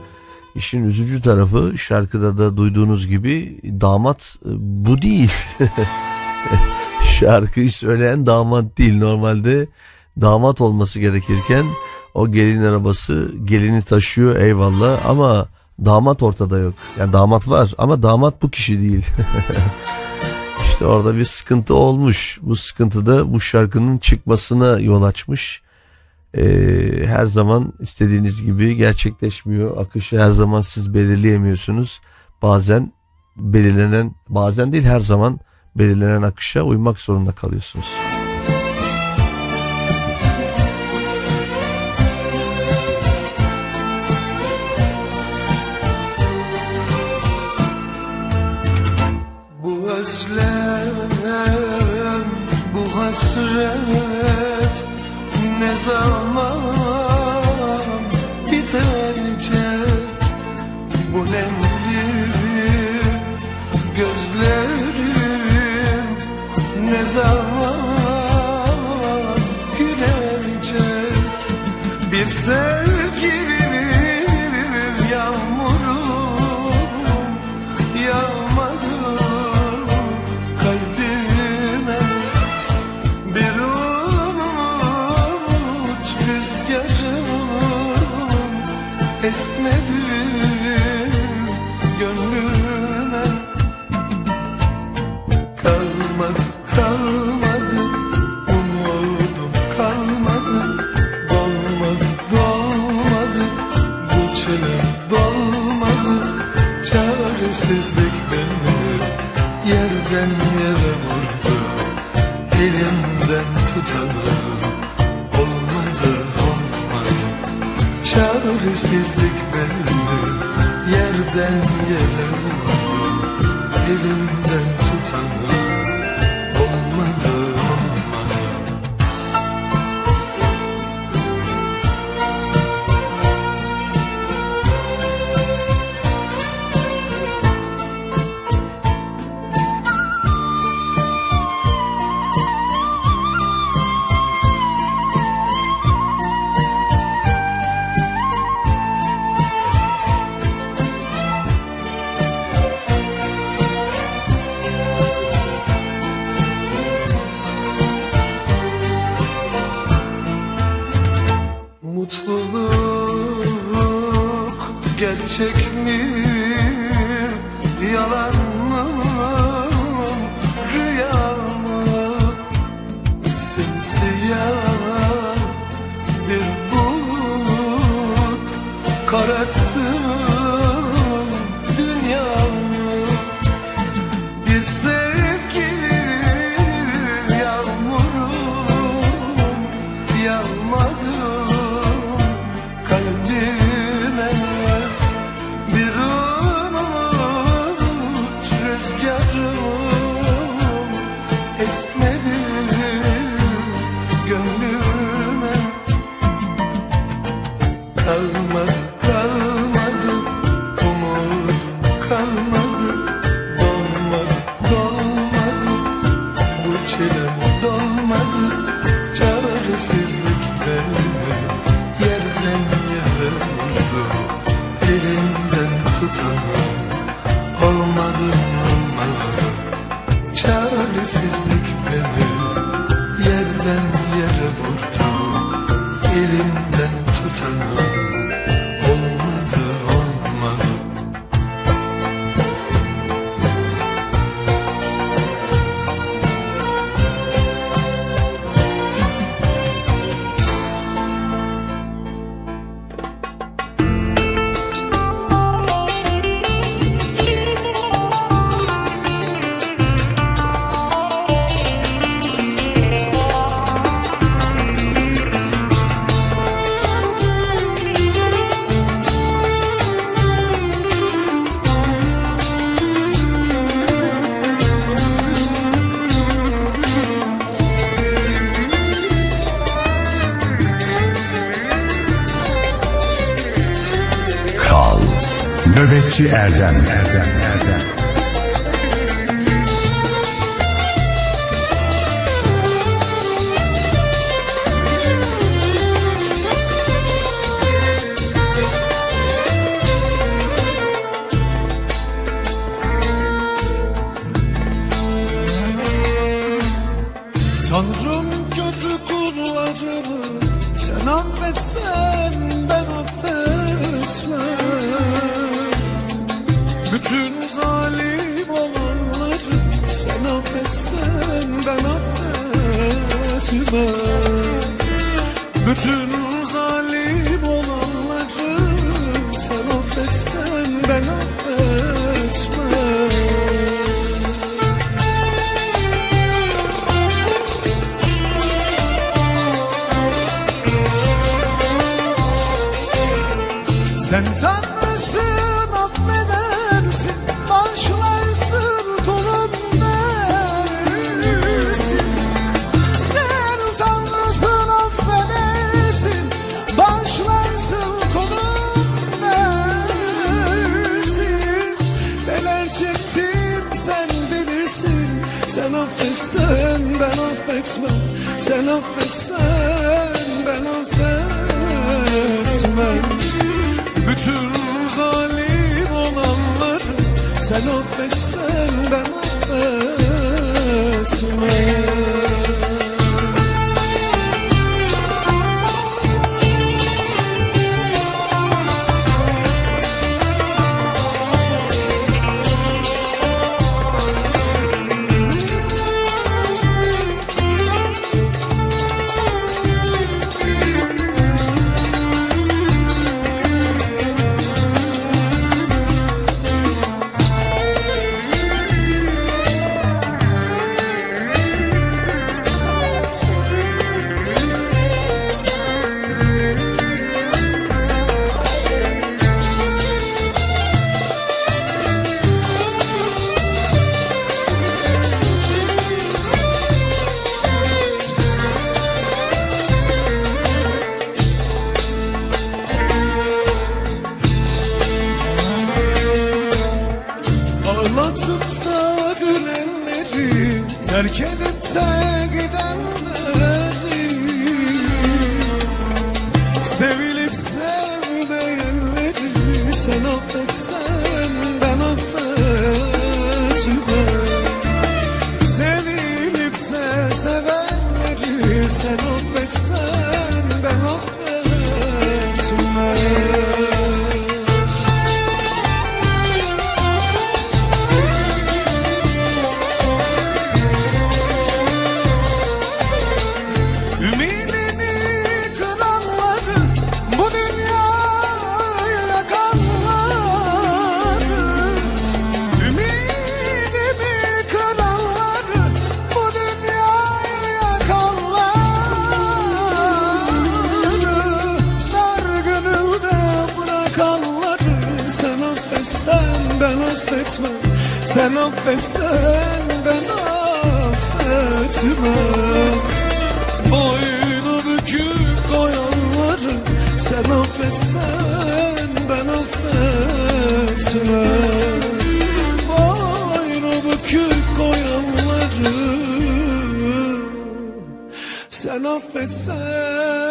Speaker 1: işin üzücü tarafı şarkıda da duyduğunuz gibi damat e, bu değil. şarkıyı söyleyen damat değil. Normalde damat olması gerekirken o gelin arabası gelini taşıyor eyvallah ama damat ortada yok. Yani damat var ama damat bu kişi değil. işte orada bir sıkıntı olmuş. Bu sıkıntı da bu şarkının çıkmasına yol açmış. Ee, her zaman istediğiniz gibi gerçekleşmiyor. Akışı her zaman siz belirleyemiyorsunuz. Bazen belirlenen bazen değil her zaman belirlenen akışa uymak zorunda kalıyorsunuz.
Speaker 2: Bu özlem, bu hasret ne zaman biter nemli gözlerim zaman gülecek. Bir sevgilim çaresizlik beni
Speaker 3: Nöbetçi Erdem
Speaker 2: Sen affetsen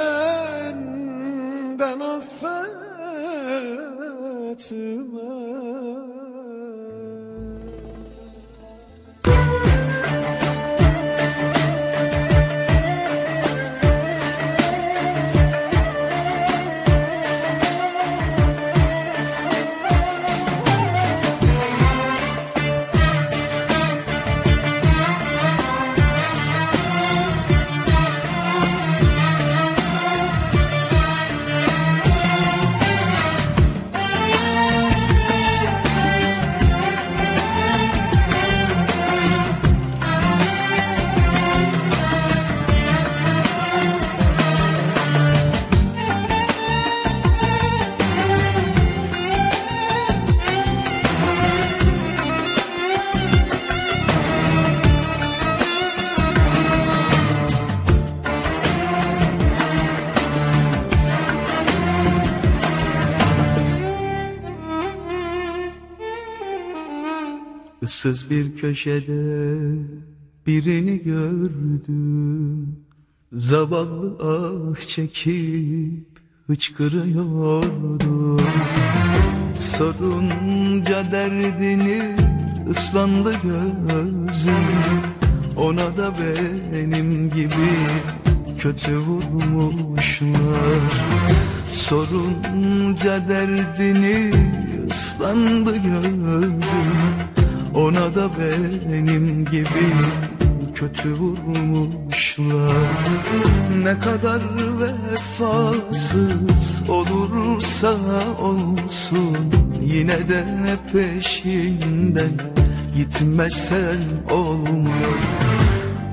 Speaker 2: Issız bir köşede birini gördüm. Zavallı ah çekip hıçkırıyordu Sorunca derdini ıslandı gözüm. Ona da benim gibi kötü vurmuşlar. Sorunca derdini ıslandı gözüm Ona da benim gibi kötü vurmuşlar. Ne kadar vefasız olursa olsun Yine de peşinden gitmesen olmuyor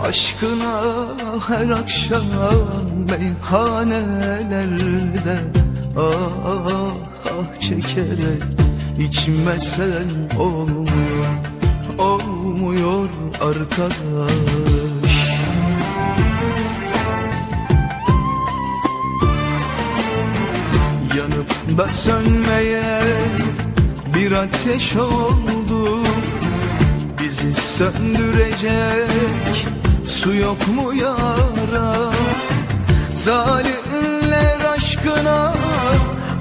Speaker 2: Aşkına her akşam meyhanelerde Ah ah ah çekerek içmesen olmuyor Olmuyor arkadaş. Yanıp da sönmeyen bir ateş oldu. Bizi söndürecek Su yok mu yara? Zalimler aşkına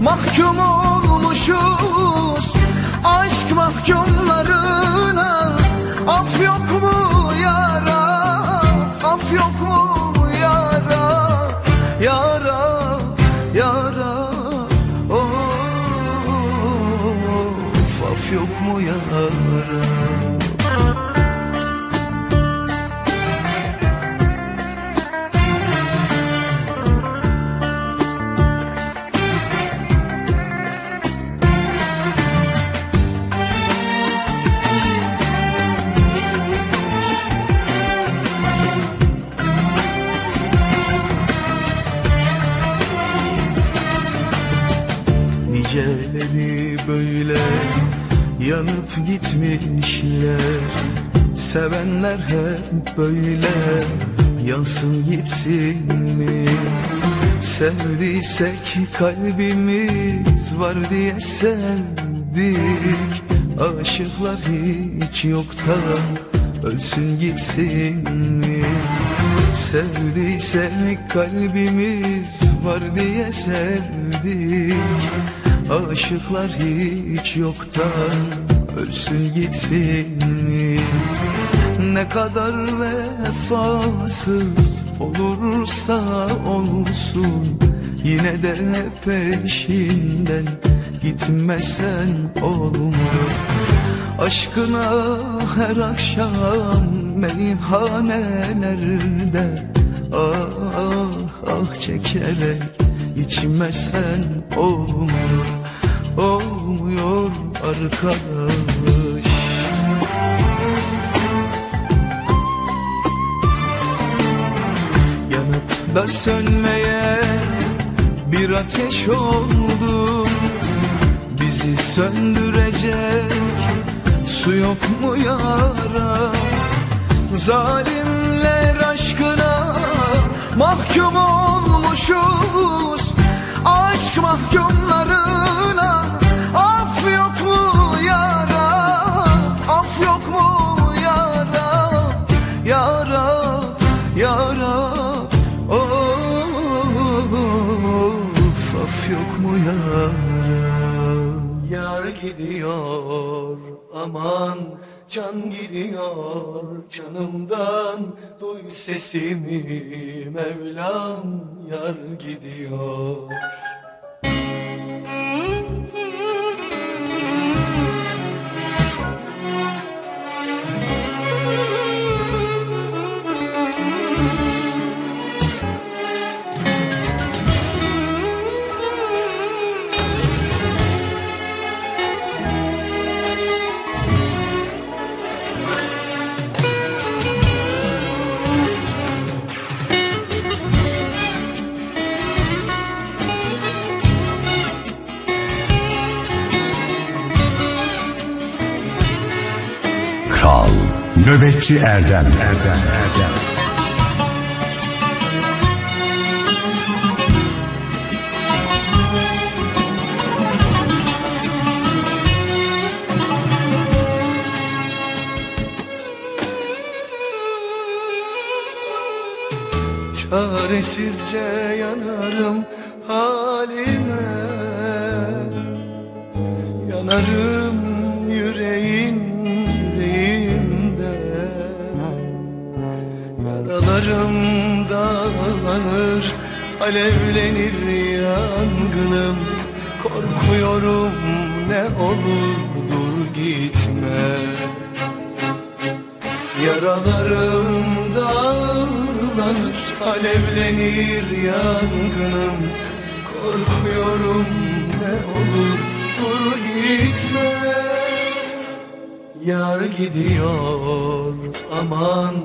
Speaker 2: Mahkum olmuşuz Aşk mahkumlarına Af yok mu yara? Af yok mu yara? Yara böyle yanıp gitmişler Sevenler hep böyle yansın gitsin mi? Sevdiysek kalbimiz var diye sevdik Aşıklar hiç yoktan ölsün gitsin mi? Sevdiysek kalbimiz var diye sevdik Aşıklar hiç yoktan ölsün gitsin? Ne kadar vefasız olursa olsun Yine de peşinden gitmesen olmuyor Aşkına her akşam meyhanelerde Ah ah ah çekerek içmesen olmuyor Olmuyor arkadaş. Yanıp da sönmeye bir ateş oldum Bizi söndürecek su yok mu yara? Zalimler aşkına mahkum olmuşuz. Aşk mahkumlarına af yok mu yara Af yok mu yara Yara, yara Of, af yok mu yara
Speaker 14: Yar gidiyor aman can gidiyor canımdan. Duy sesimi Mevlam yar gidiyor
Speaker 3: Kral Nöbetçi Erdem. Erdem Erdem.
Speaker 14: Çaresizce yanarım halime. Yanarım dağlanır Alevlenir yangınım. Korkuyorum ne olur dur gitme. Yaralarım dağlanır Alevlenir yangınım. Korkuyorum ne olur dur gitme. Yar gidiyor aman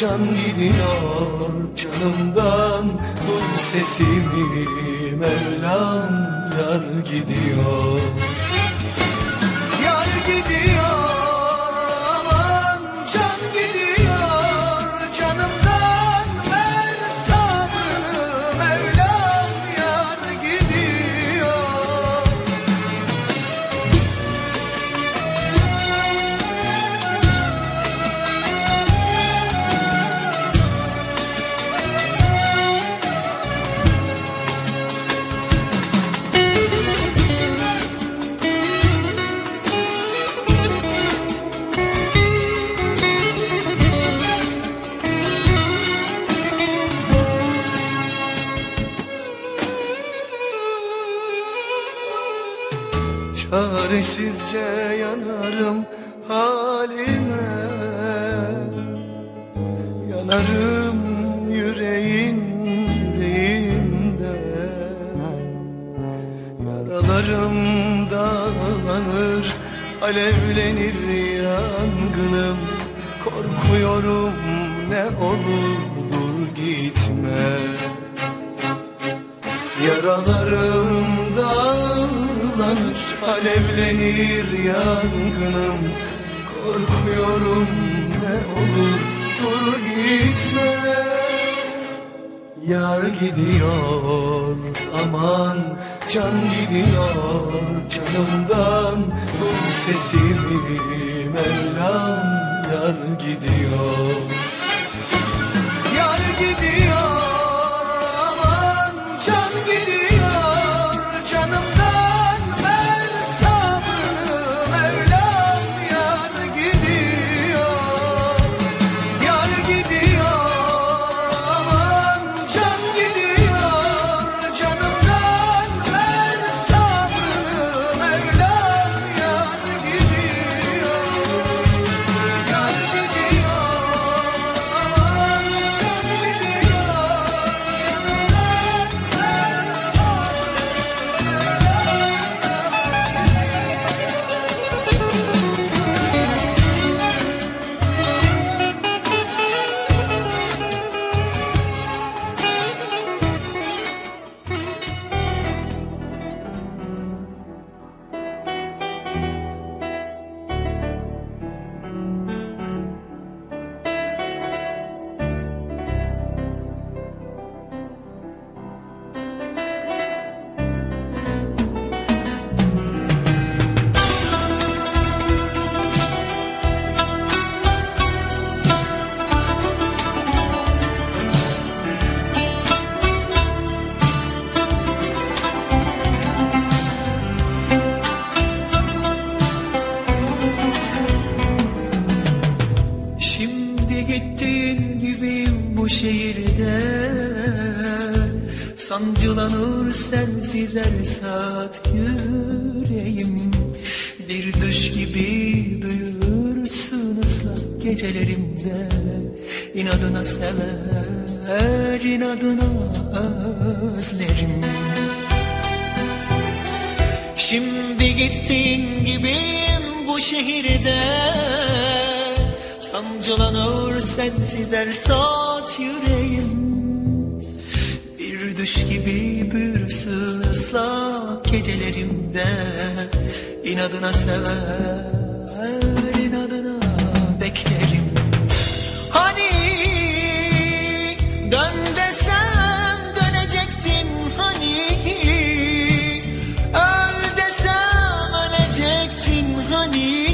Speaker 14: can gidiyor canımdan. Duy sesimi Mevlam yar gidiyor gidiyor. Aman can gidiyor canımdan
Speaker 2: Duy sesimi
Speaker 11: sever, inadına beklerim. Hani dön dönecektin hani Öl ölecektin hani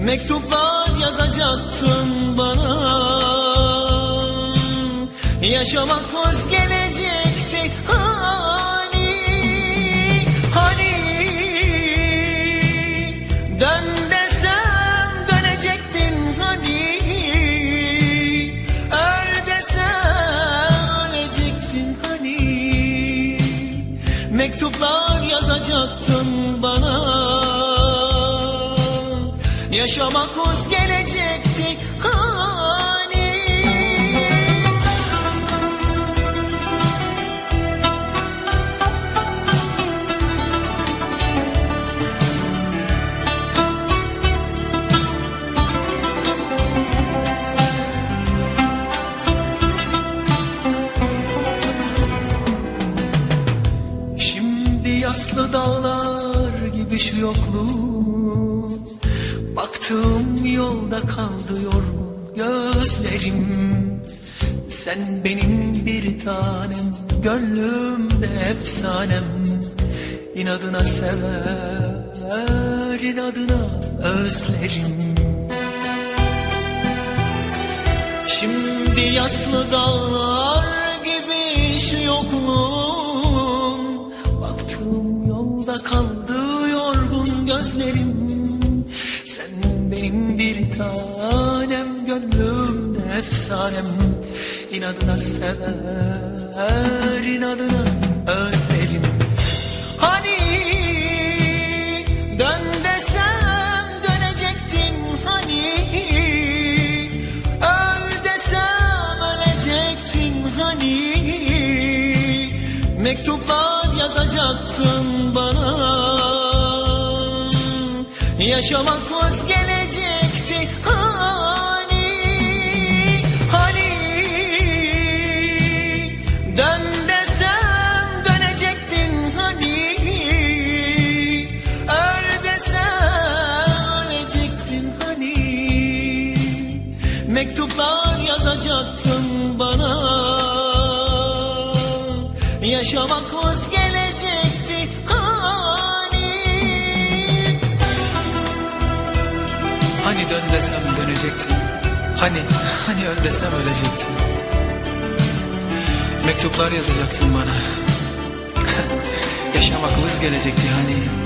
Speaker 11: Mektuplar yazacaktın bana. Yaşamak vaz Yaşamak vaz gelecekti hani. Şimdi yaslı dağlar gibi şu yokluğun gözlerim. Sen benim bir tanem Gönlümde efsanem. İnadına sever inadına özlerim. Şimdi yaslı dağlar gibi şu yokluğun Baktığım yolda kaldı yorgun gözlerim. Sen benim bir tanem gönlümde efsanem. İnadına sever inadına özledim. Hani dön desem dönecektin hani Öl desem ölecektin hani Mektuplar yazacaktın bana. Yaşamak vazgeçtim Yaşamak vaz gelecekti. Hani?
Speaker 15: Hani dön desem dönecektin Hani, hani öl desem ölecektin Mektuplar yazacaktın bana. Yaşamak vız gelecekti hani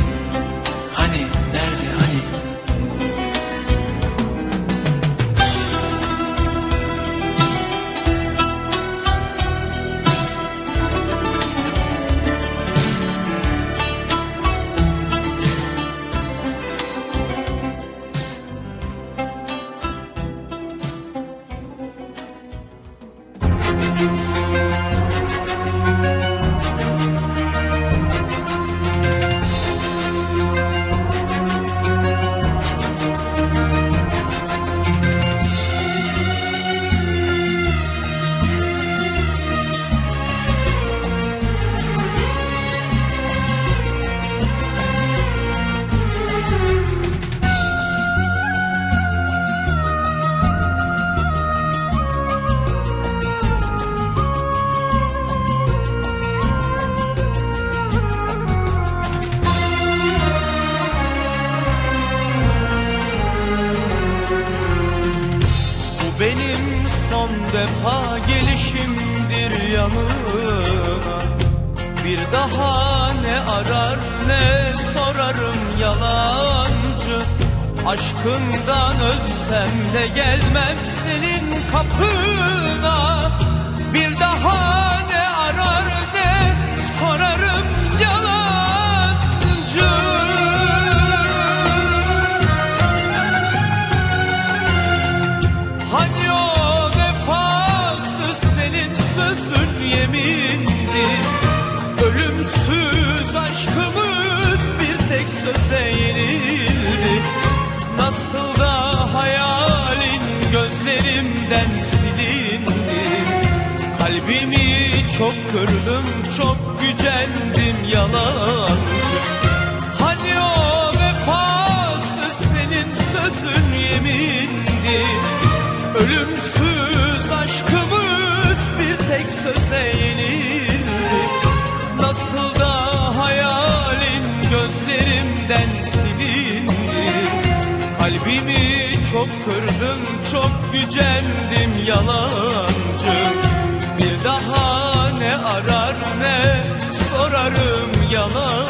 Speaker 11: benim son defa gelişimdir yanına Bir daha ne arar ne sorarım yalancı. Aşkından ölsem de gelmem senin kapına. Bir daha çok kırdım çok gücendim yalancı Hani o vefasız senin sözün yemindi? Ölümsüz aşkımız bir tek söze yenildi Nasıl da hayalin gözlerimden silindi? Kalbimi çok kırdım çok gücendim yalancı arar ne sorarım yalancı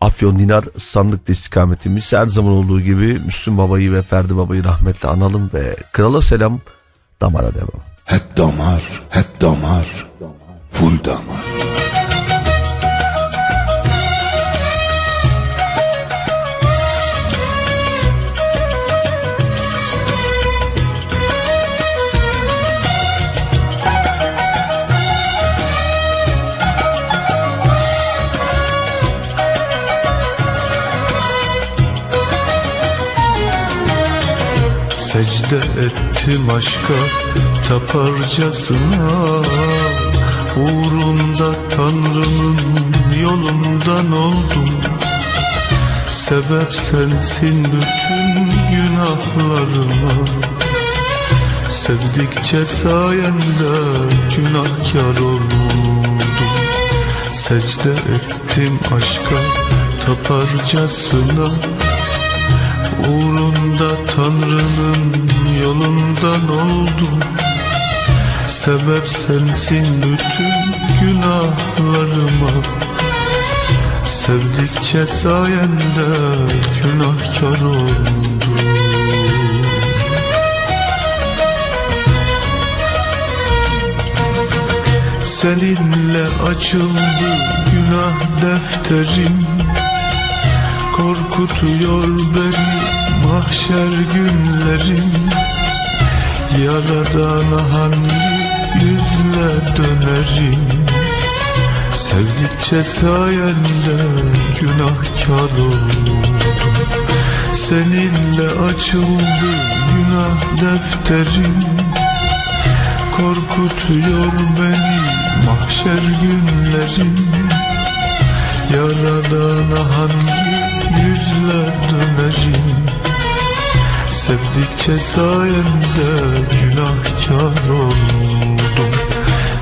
Speaker 1: Afyon Dinar sandıklı istikametimiz her zaman olduğu gibi Müslüm Baba'yı ve Ferdi Baba'yı rahmetle analım ve krala selam damara devam.
Speaker 16: Hep damar, hep damar, full damar.
Speaker 10: Secde ettim aşka taparcasına. Uğrunda Tanrı'nın yolundan oldum Sebep sensin bütün günahlarıma. Sevdikçe sayende günahkar oldum. Secde ettim aşka taparcasına Uğrunda Tanrı'nın yolundan oldum Sebep sensin bütün günahlarıma. Sevdikçe sayende günahkar oldum. Seninle açıldı günah defterim. Korkutuyor beni mahşer günlerim Yaradana hangi yüzle dönerim? Sevdikçe sayende günahkar oldum. Seninle açıldı günah defterim. Korkutuyor beni mahşer günlerim. Yaradana hangi yüzle dönerim Sevdikçe sayende günahkar oldum.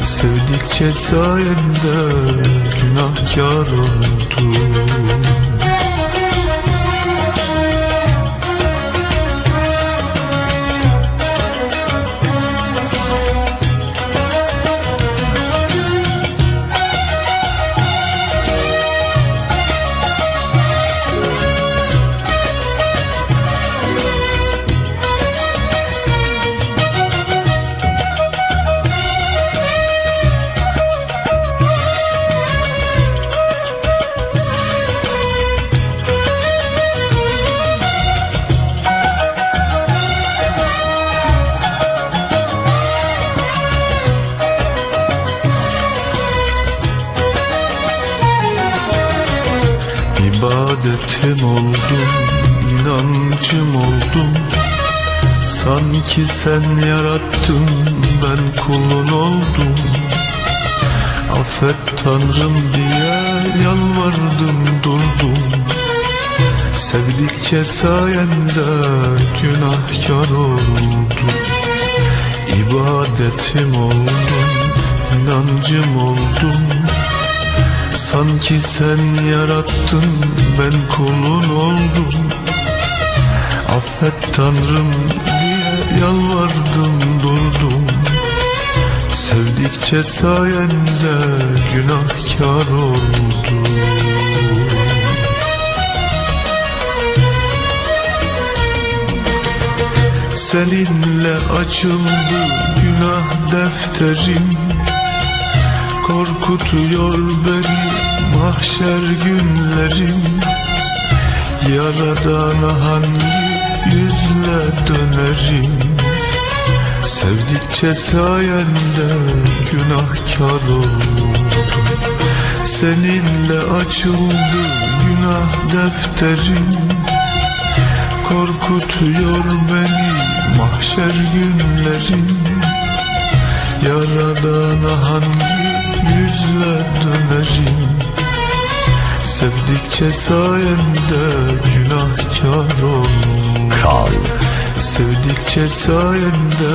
Speaker 10: Sevdikçe sayende günahkar oldum İbadetim oldum, inancım oldum. Sanki sen yarattın, ben kulun oldum. Affet Tanrım diye yalvardım durdum. Sevdikçe sayende günahkar oldum. İbadetim oldum, inancım oldum Sanki sen yarattın ben kulun oldum. Affet Tanrım diye yalvardım durdum. Sevdikçe sayende günahkar oldum. Seninle açıldı günah defterim Korkutuyor beni mahşer günlerim. Yaradana hangi yüzle dönerim? Sevdikçe sayende günahkar oldum. Seninle açıldı günah defterim. Korkutuyor beni mahşer günlerim. Yaradana hangi yüzle dönerim Sevdikçe sayende günahkar oldum.
Speaker 1: Kal.
Speaker 10: Sevdikçe sayende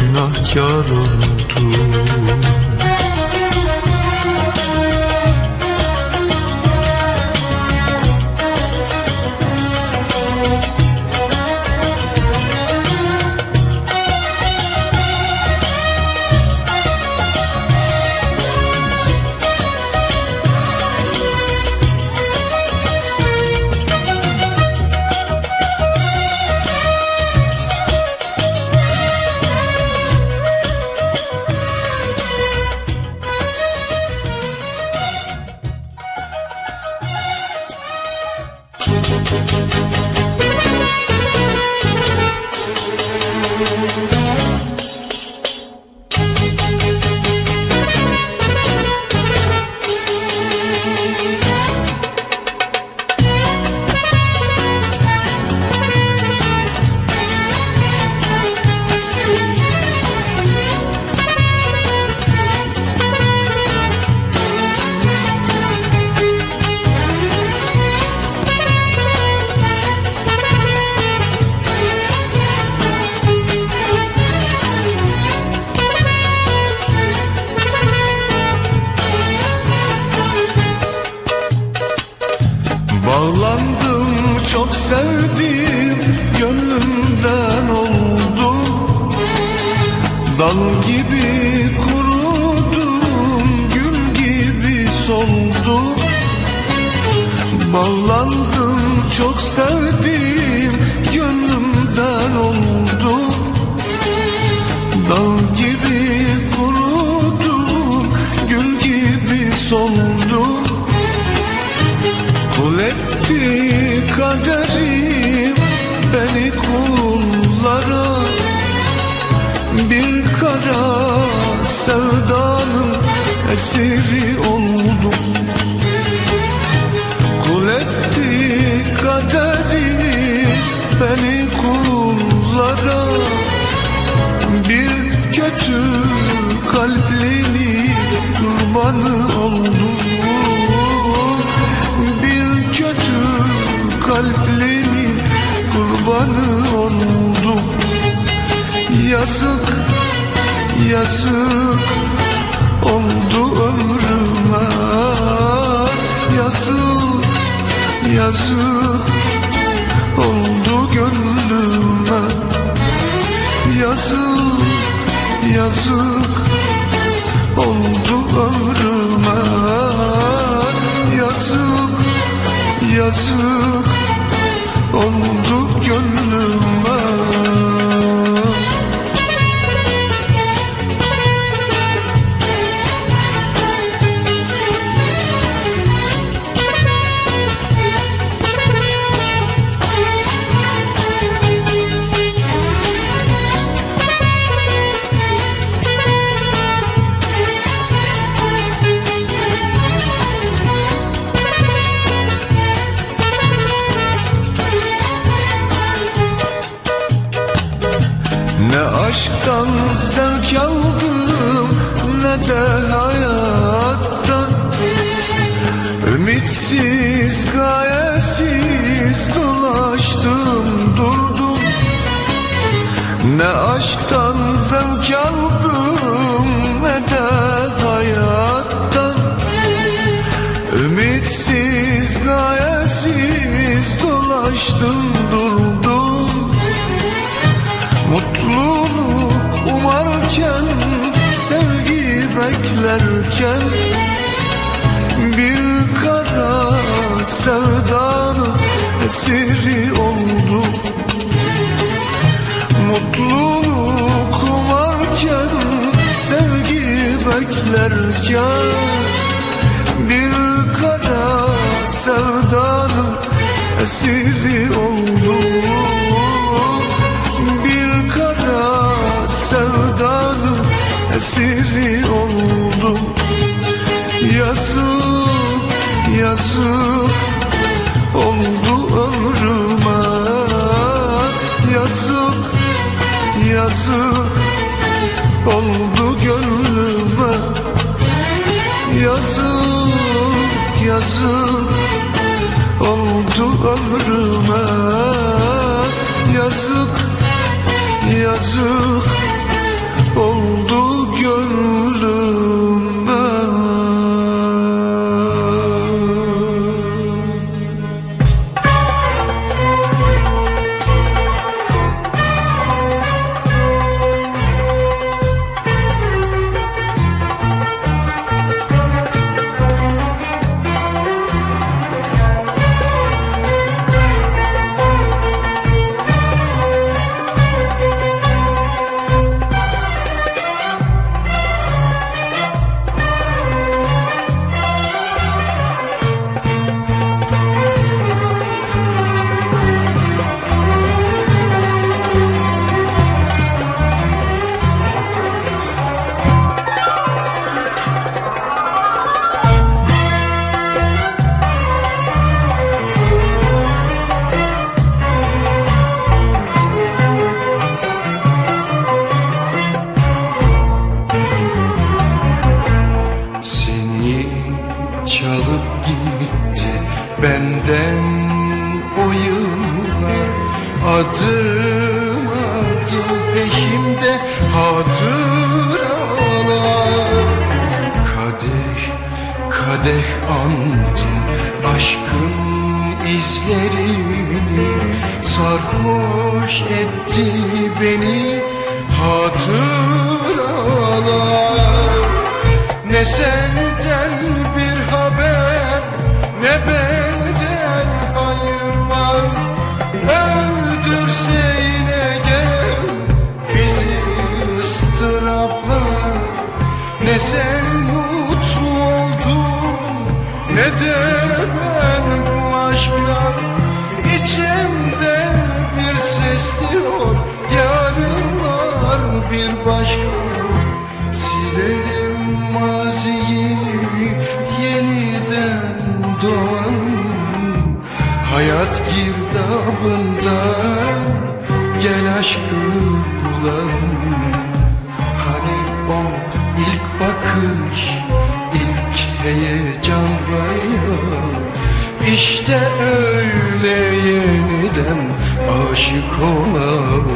Speaker 10: günahkar oldum. Ne
Speaker 2: sen mutlu oldun. Ne de ben bu aşkla? İçimden bir ses diyor yarınlar bir başka. Silelim maziyi yeniden doğan. Hayat girdabında gel aşkı bulalım cola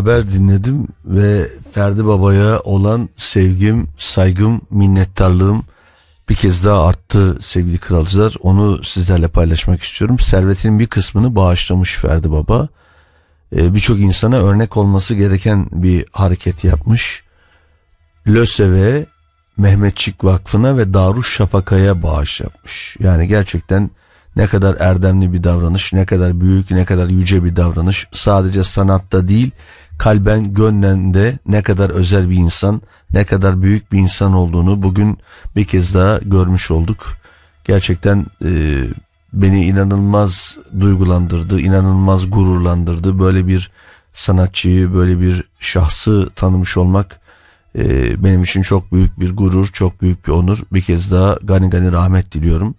Speaker 2: haber
Speaker 1: dinledim ve Ferdi Baba'ya olan sevgim, saygım, minnettarlığım bir kez daha arttı sevgili kralcılar. Onu sizlerle paylaşmak istiyorum. Servetinin bir kısmını bağışlamış Ferdi Baba. Ee, Birçok insana örnek olması gereken bir hareket yapmış. LÖSEV'e, Mehmetçik Vakfı'na ve Daruş Şafaka'ya bağış yapmış. Yani gerçekten ne kadar erdemli bir davranış, ne kadar büyük, ne kadar yüce bir davranış. Sadece sanatta değil, kalben, gönlen de ne kadar özel bir insan, ne kadar büyük bir insan olduğunu bugün bir kez daha görmüş olduk. Gerçekten e, beni inanılmaz duygulandırdı, inanılmaz gururlandırdı. Böyle bir sanatçıyı, böyle bir şahsı tanımış olmak e, benim için çok büyük bir gurur, çok büyük bir onur. Bir kez daha gani gani rahmet diliyorum.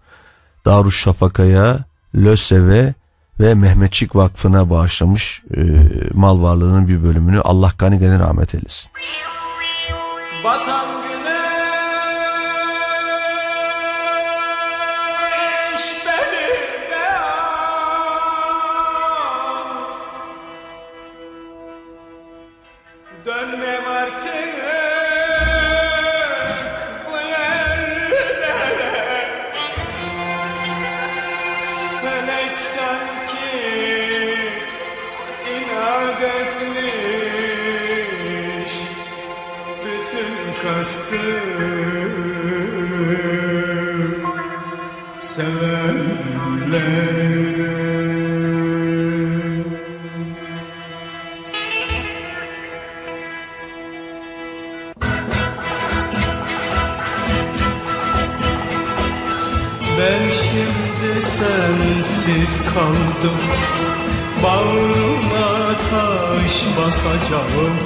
Speaker 1: Darüşşafaka'ya, LÖSEV'e ve Mehmetçik Vakfı'na bağışlamış e, mal varlığının bir bölümünü Allah gani gani rahmet eylesin.
Speaker 17: Batan Bağrıma taş basacağım.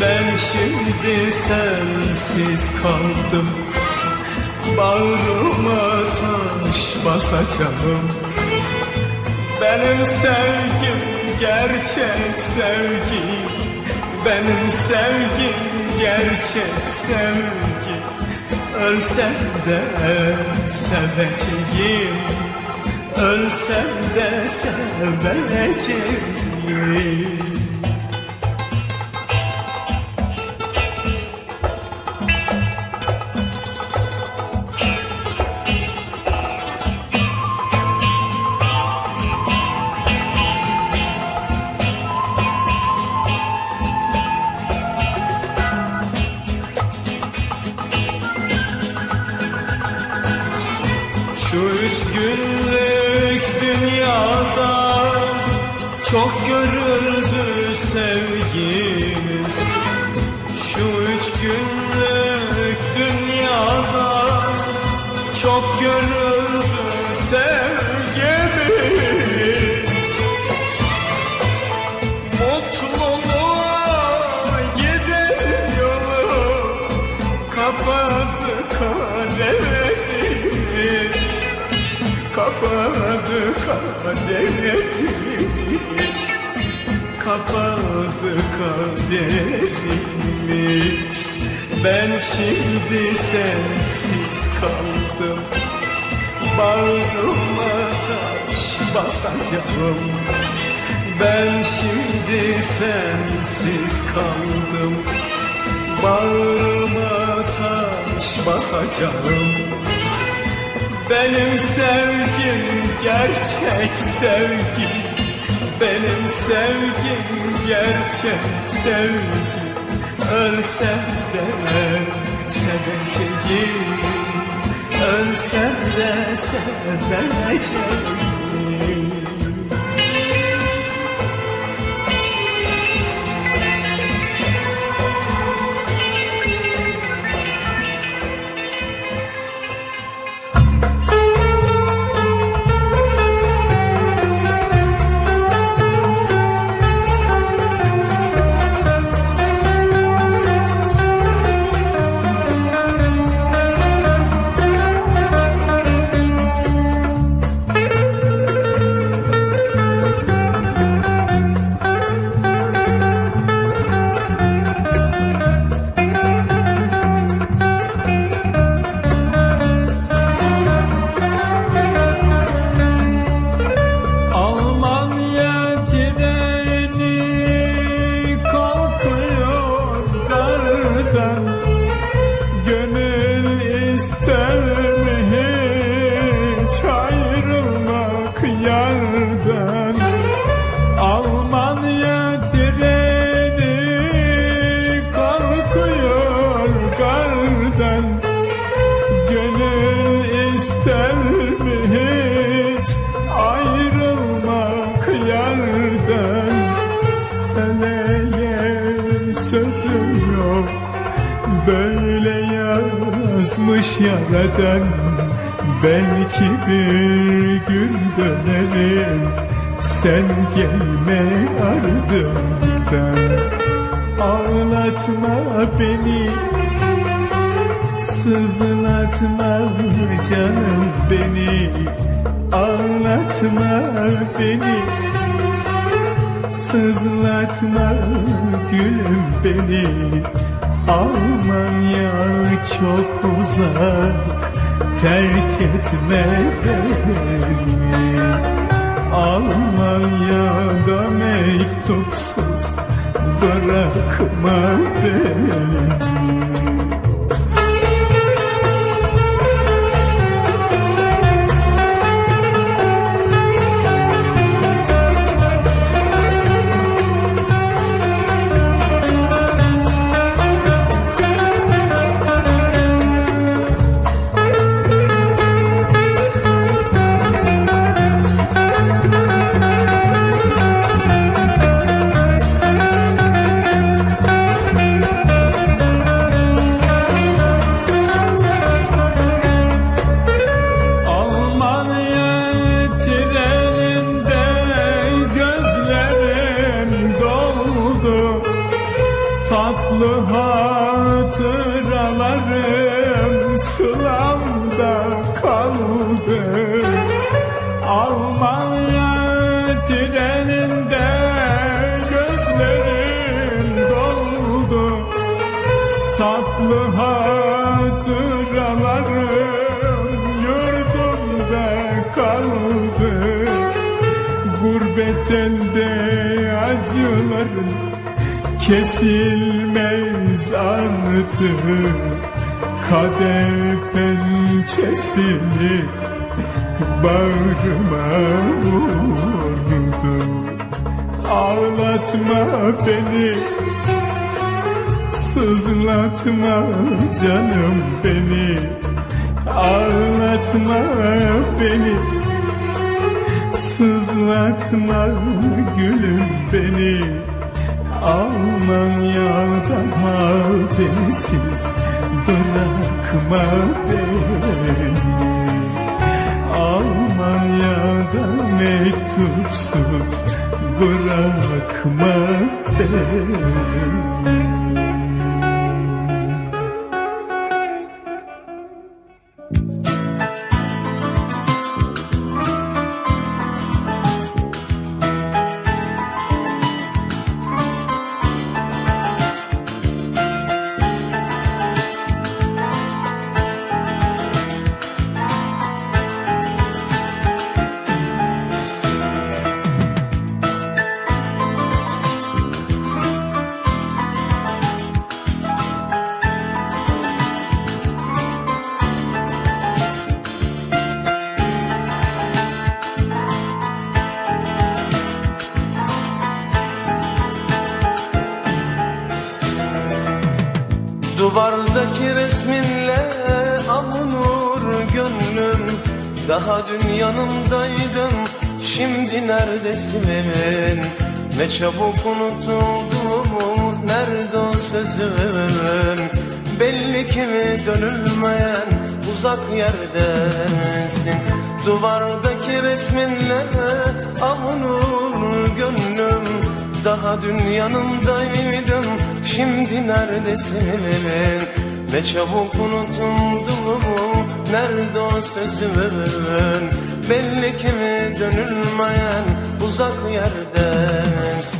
Speaker 17: Ben şimdi sensiz kaldım. Bağrıma taş basacağım. Benim sevgim gerçek sevgi. Benim sevgim gerçek sevgi. Ölsem de seveceğim Ölsem de seveceğim kaderimiz Kapadı kaderimiz. Ben şimdi sensiz kaldım. Bağrıma taş basacağım. Ben şimdi sensiz kaldım. Bağrıma taş basacağım Benim sevgim gerçek sevgi. Benim sevgim gerçek sevgi. Ölsem de seveceğim Ölsem de seveceğim Almanya çok uzak Terk etme beni. Almanya'da mektupsuz bırakma beni Ağlatma beni. Sızlatma canım beni. Ağlatma beni. Sızlatma gülüm beni. Almanya'da habersiz Bırakma beni. Almanya'da mektupsuz Bırakma beni
Speaker 9: yanımdaydın şimdi neredesin Ne çabuk unutuldu nerede o sözün Belli ki dönülmeyen uzak yerdesin? Duvardaki resminle avunur gönlüm. Daha dün yanımdaydın şimdi neredesin Ne çabuk unutuldu nerede o sözün Belli ki dönülmeyen uzak yerdesin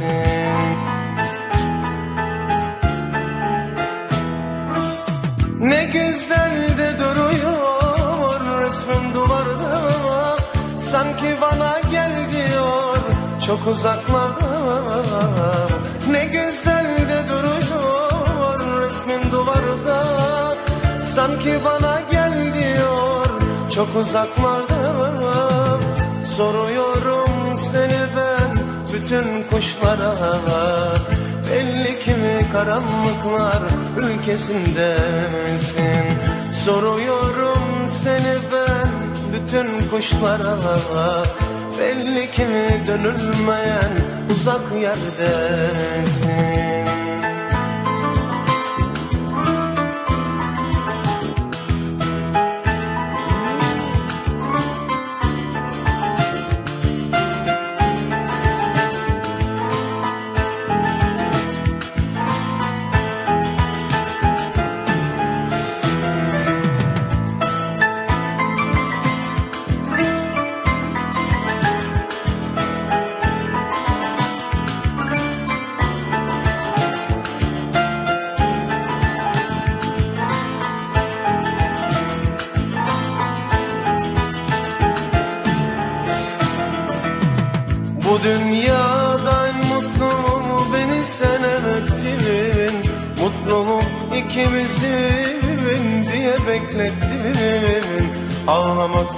Speaker 9: Ne güzel de duruyor resmin duvarda. Sanki bana gel diyor çok uzaklarda. Ne güzel de duruyor resmin duvarda. Sanki bana gel diyor çok uzaklarda Soruyorum seni ben bütün kuşlara. Belli kimi karanlıklar ülkesindesin Soruyorum seni ben bütün kuşlara. Belli kimi dönülmeyen uzak yerdesin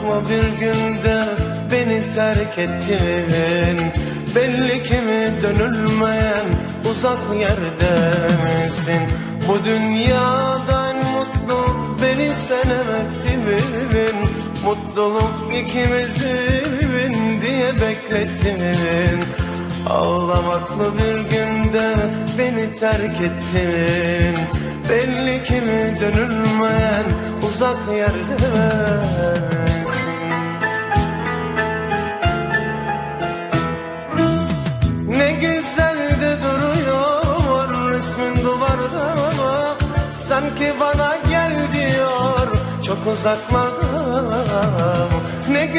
Speaker 9: Ağlamakla bir günde beni terk ettin. Belli ki mi dönülmeyen uzak yerde misin? Bu dünyada en mutlu beni sen ettin Mutluluk ikimizin diye beklettin. Ağlamaklı bir günde beni terk ettin. Belli ki mi dönülmeyen uzak yerdesin Sanki bana gel diyor. Çok uzaklarda Ne